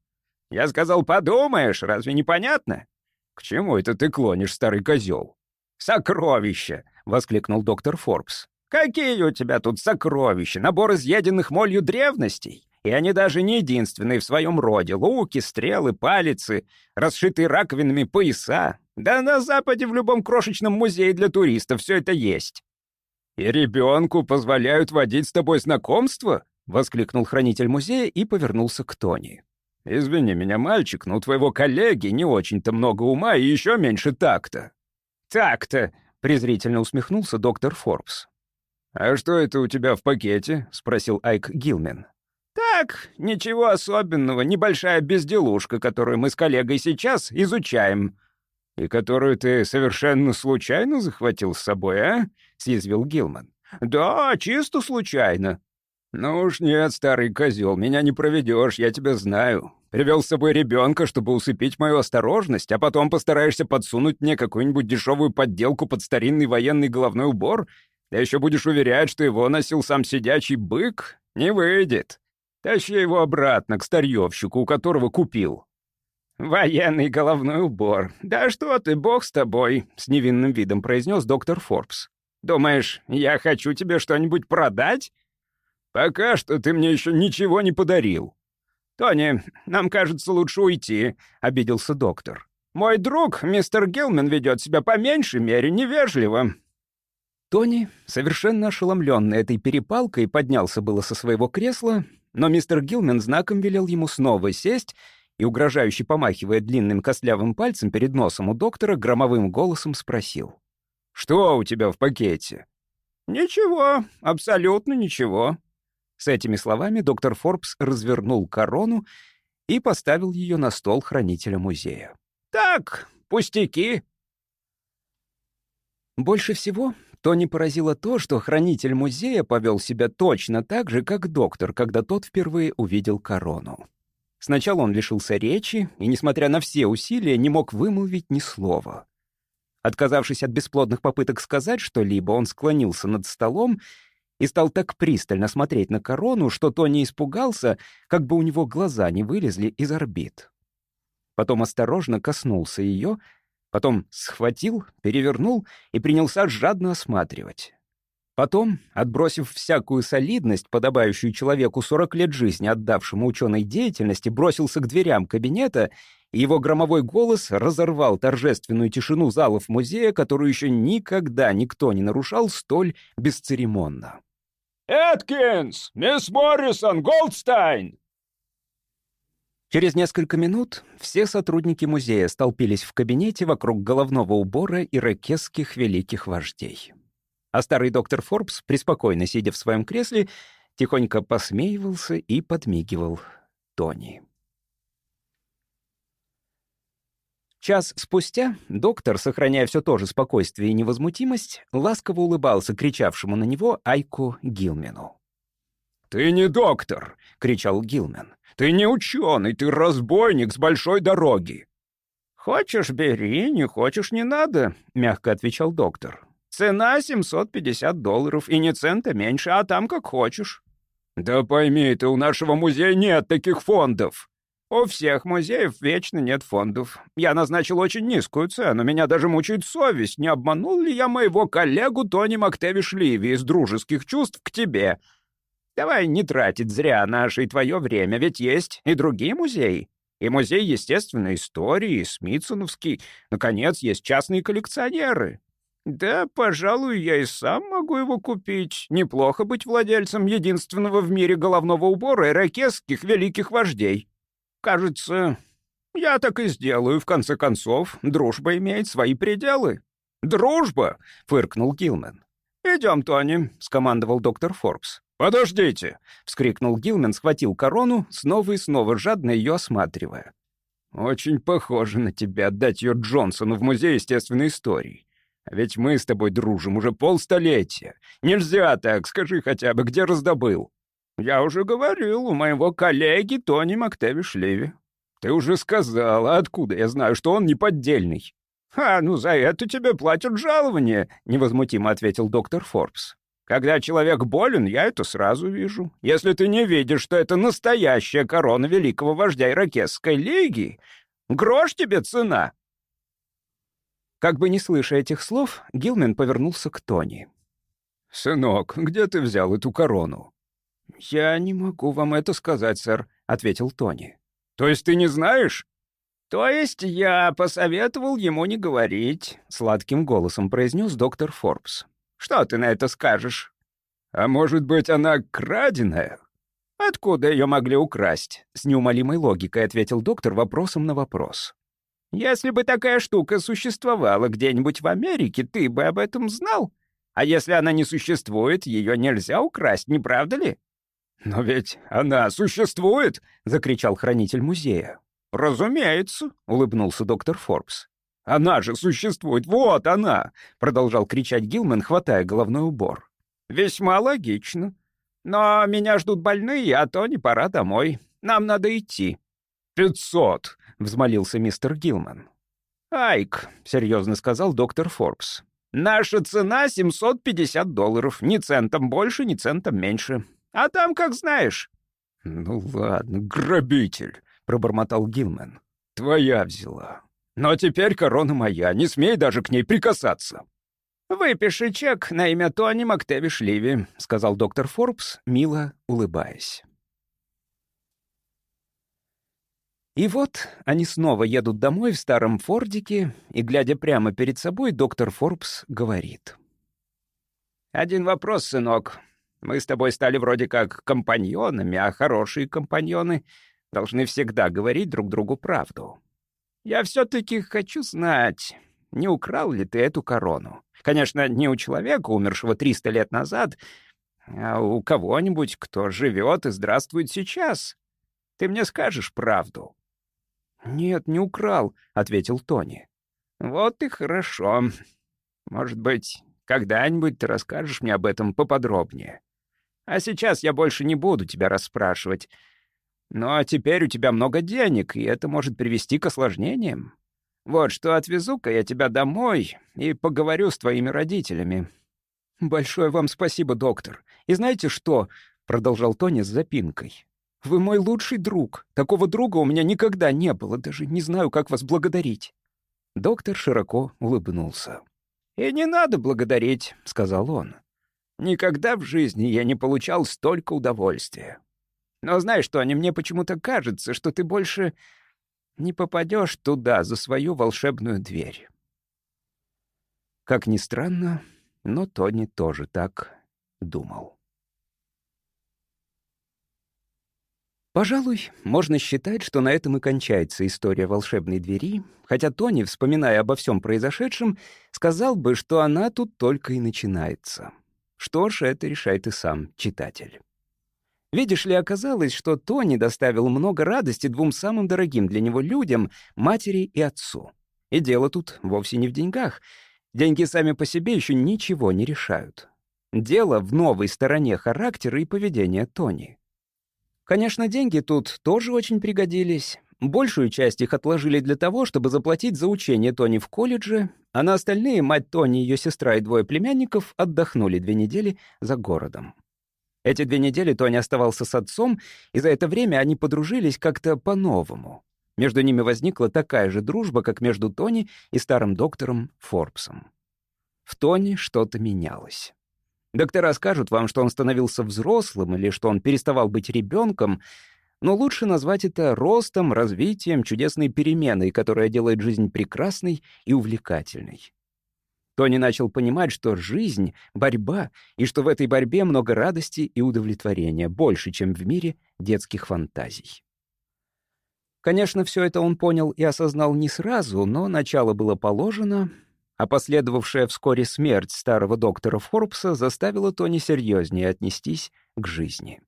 «Я сказал, подумаешь, разве непонятно?» «К чему это ты клонишь, старый козел?» «Сокровища!» — воскликнул доктор Форбс. «Какие у тебя тут сокровища? Набор изъеденных молью древностей? И они даже не единственные в своем роде. Луки, стрелы, палицы, расшитые раковинами пояса. Да на Западе в любом крошечном музее для туристов все это есть. «И ребенку позволяют водить с тобой знакомство?» — воскликнул хранитель музея и повернулся к Тони. «Извини меня, мальчик, но у твоего коллеги не очень-то много ума и еще меньше такта». «Так-то!» — презрительно усмехнулся доктор Форбс. «А что это у тебя в пакете?» — спросил Айк Гилмен. «Так, ничего особенного, небольшая безделушка, которую мы с коллегой сейчас изучаем». «И которую ты совершенно случайно захватил с собой, а?» — съязвил Гилман. «Да, чисто случайно». «Ну уж нет, старый козел, меня не проведешь, я тебя знаю. Привел с собой ребенка, чтобы усыпить мою осторожность, а потом постараешься подсунуть мне какую-нибудь дешевую подделку под старинный военный головной убор, да еще будешь уверять, что его носил сам сидячий бык? Не выйдет. Тащи его обратно к старьевщику, у которого купил». «Военный головной убор. Да что ты, бог с тобой», — с невинным видом произнес доктор Форбс. «Думаешь, я хочу тебе что-нибудь продать?» «Пока что ты мне еще ничего не подарил». «Тони, нам кажется, лучше уйти», — обиделся доктор. «Мой друг, мистер Гилмен, ведет себя по меньшей мере невежливо». Тони, совершенно ошеломленный этой перепалкой, поднялся было со своего кресла, но мистер Гилмен знаком велел ему снова сесть и, угрожающе помахивая длинным костлявым пальцем перед носом у доктора, громовым голосом спросил. «Что у тебя в пакете?» «Ничего, абсолютно ничего». С этими словами доктор Форбс развернул корону и поставил ее на стол хранителя музея. «Так, пустяки». Больше всего Тони поразило то, что хранитель музея повел себя точно так же, как доктор, когда тот впервые увидел корону. Сначала он лишился речи и, несмотря на все усилия, не мог вымолвить ни слова. Отказавшись от бесплодных попыток сказать что-либо, он склонился над столом и стал так пристально смотреть на корону, что Тони испугался, как бы у него глаза не вылезли из орбит. Потом осторожно коснулся ее — Потом схватил, перевернул и принялся жадно осматривать. Потом, отбросив всякую солидность, подобающую человеку 40 лет жизни, отдавшему ученой деятельности, бросился к дверям кабинета, и его громовой голос разорвал торжественную тишину залов музея, которую еще никогда никто не нарушал столь бесцеремонно. «Эткинс! Мисс Моррисон! Голдстайн!» Через несколько минут все сотрудники музея столпились в кабинете вокруг головного убора иракесских великих вождей. А старый доктор Форбс, преспокойно сидя в своем кресле, тихонько посмеивался и подмигивал Тони. Час спустя доктор, сохраняя все то же спокойствие и невозмутимость, ласково улыбался кричавшему на него Айку Гилмену. «Ты не доктор!» — кричал Гилмен. Ты не ученый, ты разбойник с большой дороги». «Хочешь — бери, не хочешь — не надо», — мягко отвечал доктор. «Цена 750 долларов, и не цента меньше, а там как хочешь». «Да пойми ты, у нашего музея нет таких фондов». «У всех музеев вечно нет фондов. Я назначил очень низкую цену. Меня даже мучает совесть, не обманул ли я моего коллегу Тони Мактевиш Ливи из дружеских чувств к тебе. Давай не тратить зря наше и твое время, ведь есть и другие музеи. И музей естественной истории, и Смитсоновский. Наконец, есть частные коллекционеры. Да, пожалуй, я и сам могу его купить. Неплохо быть владельцем единственного в мире головного убора иракесских великих вождей. Кажется, я так и сделаю, в конце концов. Дружба имеет свои пределы. «Дружба!» — фыркнул Гилмен. «Идем, Тони», — скомандовал доктор Форбс. «Подождите!» — вскрикнул Гилмен, схватил корону, снова и снова жадно ее осматривая. «Очень похоже на тебя отдать ее Джонсону в Музей естественной истории. Ведь мы с тобой дружим уже полстолетия. Нельзя так, скажи хотя бы, где раздобыл?» «Я уже говорил, у моего коллеги Тони Мактевиш Леви». «Ты уже сказал, откуда я знаю, что он не поддельный?» «А, ну за это тебе платят жалование», — невозмутимо ответил доктор Форбс. Когда человек болен, я это сразу вижу. Если ты не видишь, что это настоящая корона великого вождя Иракесской лиги, грош тебе цена!» Как бы не слыша этих слов, Гилмен повернулся к Тони. «Сынок, где ты взял эту корону?» «Я не могу вам это сказать, сэр», — ответил Тони. «То есть ты не знаешь?» «То есть я посоветовал ему не говорить», — сладким голосом произнес доктор Форбс. Что ты на это скажешь? А может быть, она краденая? Откуда ее могли украсть? С неумолимой логикой ответил доктор вопросом на вопрос. Если бы такая штука существовала где-нибудь в Америке, ты бы об этом знал. А если она не существует, ее нельзя украсть, не правда ли? «Но ведь она существует!» — закричал хранитель музея. «Разумеется», — улыбнулся доктор Форбс. «Она же существует! Вот она!» — продолжал кричать Гилман, хватая головной убор. «Весьма логично. Но меня ждут больные, а то не пора домой. Нам надо идти». «Пятьсот!» — взмолился мистер Гилман. «Айк», — серьезно сказал доктор Форбс. «Наша цена — 750 долларов. Ни центом больше, ни центом меньше. А там как знаешь». «Ну ладно, грабитель», — пробормотал Гилман. «Твоя взяла. Но теперь корона моя, не смей даже к ней прикасаться». «Выпиши чек на имя Тони Мактевиш Ливи», — сказал доктор Форбс, мило улыбаясь. И вот они снова едут домой в старом фордике, и, глядя прямо перед собой, доктор Форбс говорит. «Один вопрос, сынок. Мы с тобой стали вроде как компаньонами, а хорошие компаньоны должны всегда говорить друг другу правду. Я все-таки хочу знать, не украл ли ты эту корону? Конечно, не у человека, умершего 300 лет назад, а у кого-нибудь, кто живет и здравствует сейчас. Ты мне скажешь правду?» «Нет, не украл», — ответил Тони. «Вот и хорошо. Может быть, когда-нибудь ты расскажешь мне об этом поподробнее. А сейчас я больше не буду тебя расспрашивать. Но теперь у тебя много денег, и это может привести к осложнениям. Вот что, отвезу-ка я тебя домой и поговорю с твоими родителями». «Большое вам спасибо, доктор. И знаете что?» — продолжал Тони с запинкой. «Вы мой лучший друг. Такого друга у меня никогда не было. Даже не знаю, как вас благодарить». Доктор широко улыбнулся. «И не надо благодарить», — сказал он. Никогда в жизни я не получал столько удовольствия. Но знаешь что, мне почему-то кажется, что ты больше не попадешь туда, за свою волшебную дверь. Как ни странно, но Тони тоже так думал. Пожалуй, можно считать, что на этом и кончается история волшебной двери, хотя Тони, вспоминая обо всем произошедшем, сказал бы, что она тут только и начинается. Что ж, это решает и сам читатель. Видишь ли, оказалось, что Тони доставил много радости двум самым дорогим для него людям — матери и отцу. И дело тут вовсе не в деньгах. Деньги сами по себе еще ничего не решают. Дело в новой стороне характера и поведения Тони. Конечно, деньги тут тоже очень пригодились. Большую часть их отложили для того, чтобы заплатить за учение Тони в колледже, а на остальные мать Тони, ее сестра и двое племянников отдохнули две недели за городом. Эти две недели Тони оставался с отцом, и за это время они подружились как-то по-новому. Между ними возникла такая же дружба, как между Тони и старым доктором Форбсом. В Тони что-то менялось. Доктора скажут вам, что он становился взрослым или что он переставал быть ребенком, но лучше назвать это ростом, развитием, чудесной переменой, которая делает жизнь прекрасной и увлекательной. Тони начал понимать, что жизнь — борьба, и что в этой борьбе много радости и удовлетворения, больше, чем в мире детских фантазий. Конечно, все это он понял и осознал не сразу, но начало было положено, а последовавшая вскоре смерть старого доктора Форбса заставила Тони серьезнее отнестись к жизни.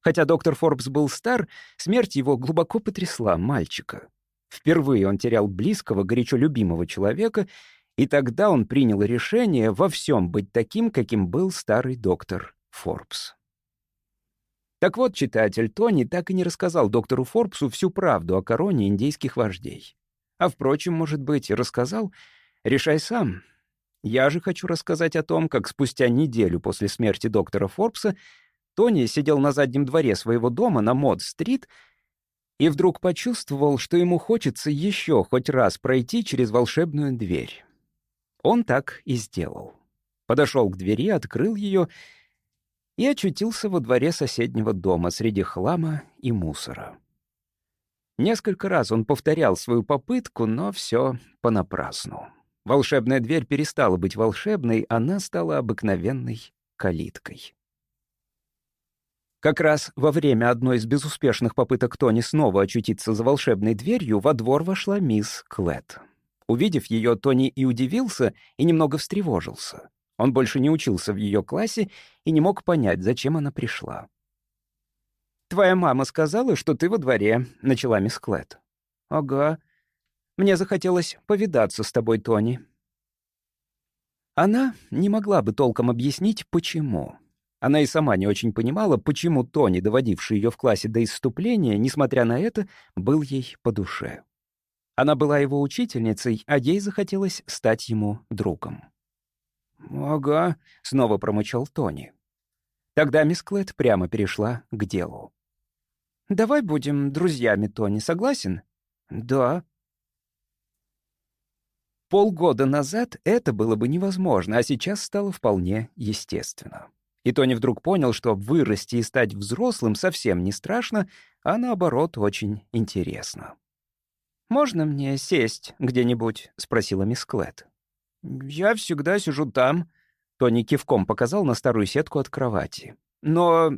Хотя доктор Форбс был стар, смерть его глубоко потрясла мальчика. Впервые он терял близкого, горячо любимого человека, и тогда он принял решение во всем быть таким, каким был старый доктор Форбс. Так вот, читатель Тони так и не рассказал доктору Форбсу всю правду о короне индейских вождей. А, впрочем, может быть, и рассказал — Решай сам. Я же хочу рассказать о том, как спустя неделю после смерти доктора Форбса Тони сидел на заднем дворе своего дома на Мод-стрит и вдруг почувствовал, что ему хочется еще хоть раз пройти через волшебную дверь. Он так и сделал. Подошел к двери, открыл ее и очутился во дворе соседнего дома среди хлама и мусора. Несколько раз он повторял свою попытку, но все понапрасну. Волшебная дверь перестала быть волшебной, она стала обыкновенной калиткой. Как раз во время одной из безуспешных попыток Тони снова очутиться за волшебной дверью, во двор вошла мисс Клет. Увидев ее, Тони и удивился, и немного встревожился. Он больше не учился в ее классе и не мог понять, зачем она пришла. «Твоя мама сказала, что ты во дворе», — начала мисс Клет. «Ага», мне захотелось повидаться с тобой, Тони». Она не могла бы толком объяснить, почему. Она и сама не очень понимала, почему Тони, доводивший ее в классе до исступления, несмотря на это, был ей по душе. Она была его учительницей, а ей захотелось стать ему другом. «Ага», — снова промычал Тони. Тогда мисс Клэд прямо перешла к делу. «Давай будем друзьями, Тони, согласен?» «Да», Полгода назад это было бы невозможно, а сейчас стало вполне естественно. И Тони вдруг понял, что вырасти и стать взрослым совсем не страшно, а наоборот очень интересно. «Можно мне сесть где-нибудь?» — спросила мисс Клэт. «Я всегда сижу там», — Тони кивком показал на старую сетку от кровати. «Но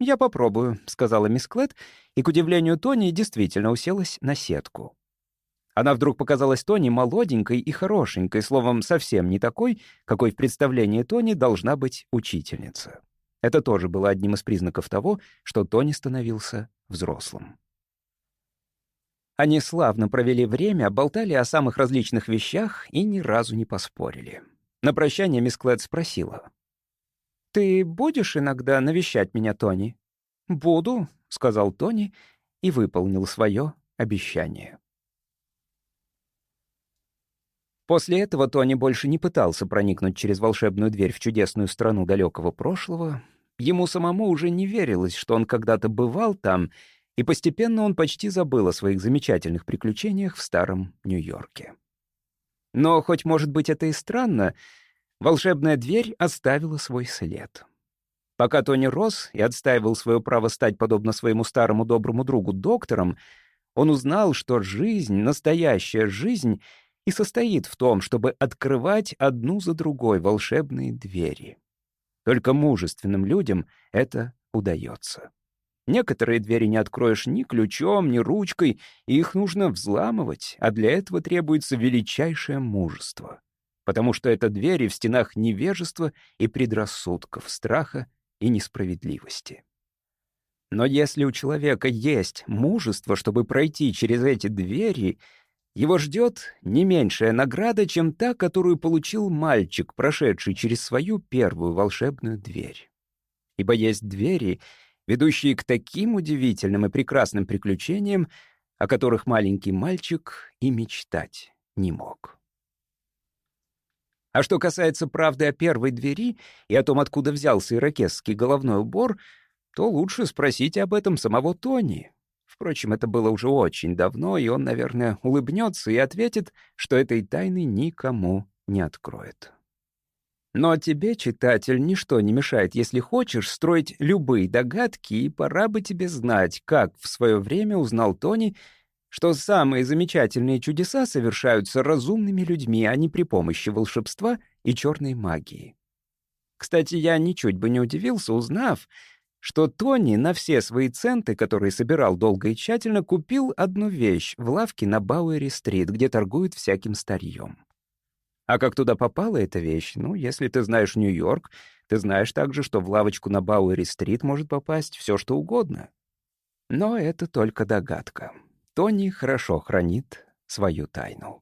я попробую», — сказала мисс Клэт, и, к удивлению Тони, действительно уселась на сетку. Она вдруг показалась Тони молоденькой и хорошенькой, словом, совсем не такой, какой в представлении Тони должна быть учительница. Это тоже было одним из признаков того, что Тони становился взрослым. Они славно провели время, болтали о самых различных вещах и ни разу не поспорили. На прощание мисс Клэд спросила. «Ты будешь иногда навещать меня, Тони?» «Буду», — сказал Тони и выполнил свое обещание. После этого Тони больше не пытался проникнуть через волшебную дверь в чудесную страну далекого прошлого. Ему самому уже не верилось, что он когда-то бывал там, и постепенно он почти забыл о своих замечательных приключениях в старом Нью-Йорке. Но хоть, может быть, это и странно, волшебная дверь оставила свой след. Пока Тони рос и отстаивал свое право стать, подобно своему старому доброму другу, доктором, он узнал, что жизнь, настоящая жизнь, и состоит в том, чтобы открывать одну за другой волшебные двери. Только мужественным людям это удается. Некоторые двери не откроешь ни ключом, ни ручкой, и их нужно взламывать, а для этого требуется величайшее мужество. Потому что это двери в стенах невежества и предрассудков, страха и несправедливости. Но если у человека есть мужество, чтобы пройти через эти двери, его ждет не меньшая награда, чем та, которую получил мальчик, прошедший через свою первую волшебную дверь. Ибо есть двери, ведущие к таким удивительным и прекрасным приключениям, о которых маленький мальчик и мечтать не мог. А что касается правды о первой двери и о том, откуда взялся ирокесский головной убор, то лучше спросить об этом самого Тони. Впрочем, это было уже очень давно, и он, наверное, улыбнется и ответит, что этой тайны никому не откроет. Но тебе, читатель, ничто не мешает, если хочешь, строить любые догадки, и пора бы тебе знать, как в свое время узнал Тони, что самые замечательные чудеса совершаются разумными людьми, а не при помощи волшебства и черной магии. Кстати, я ничуть бы не удивился, узнав, что Тони на все свои центы, которые собирал долго и тщательно, купил одну вещь в лавке на Бауэри-стрит, где торгуют всяким старьем. А как туда попала эта вещь? Ну, если ты знаешь Нью-Йорк, ты знаешь также, что в лавочку на Бауэри-стрит может попасть все, что угодно. Но это только догадка. Тони хорошо хранит свою тайну.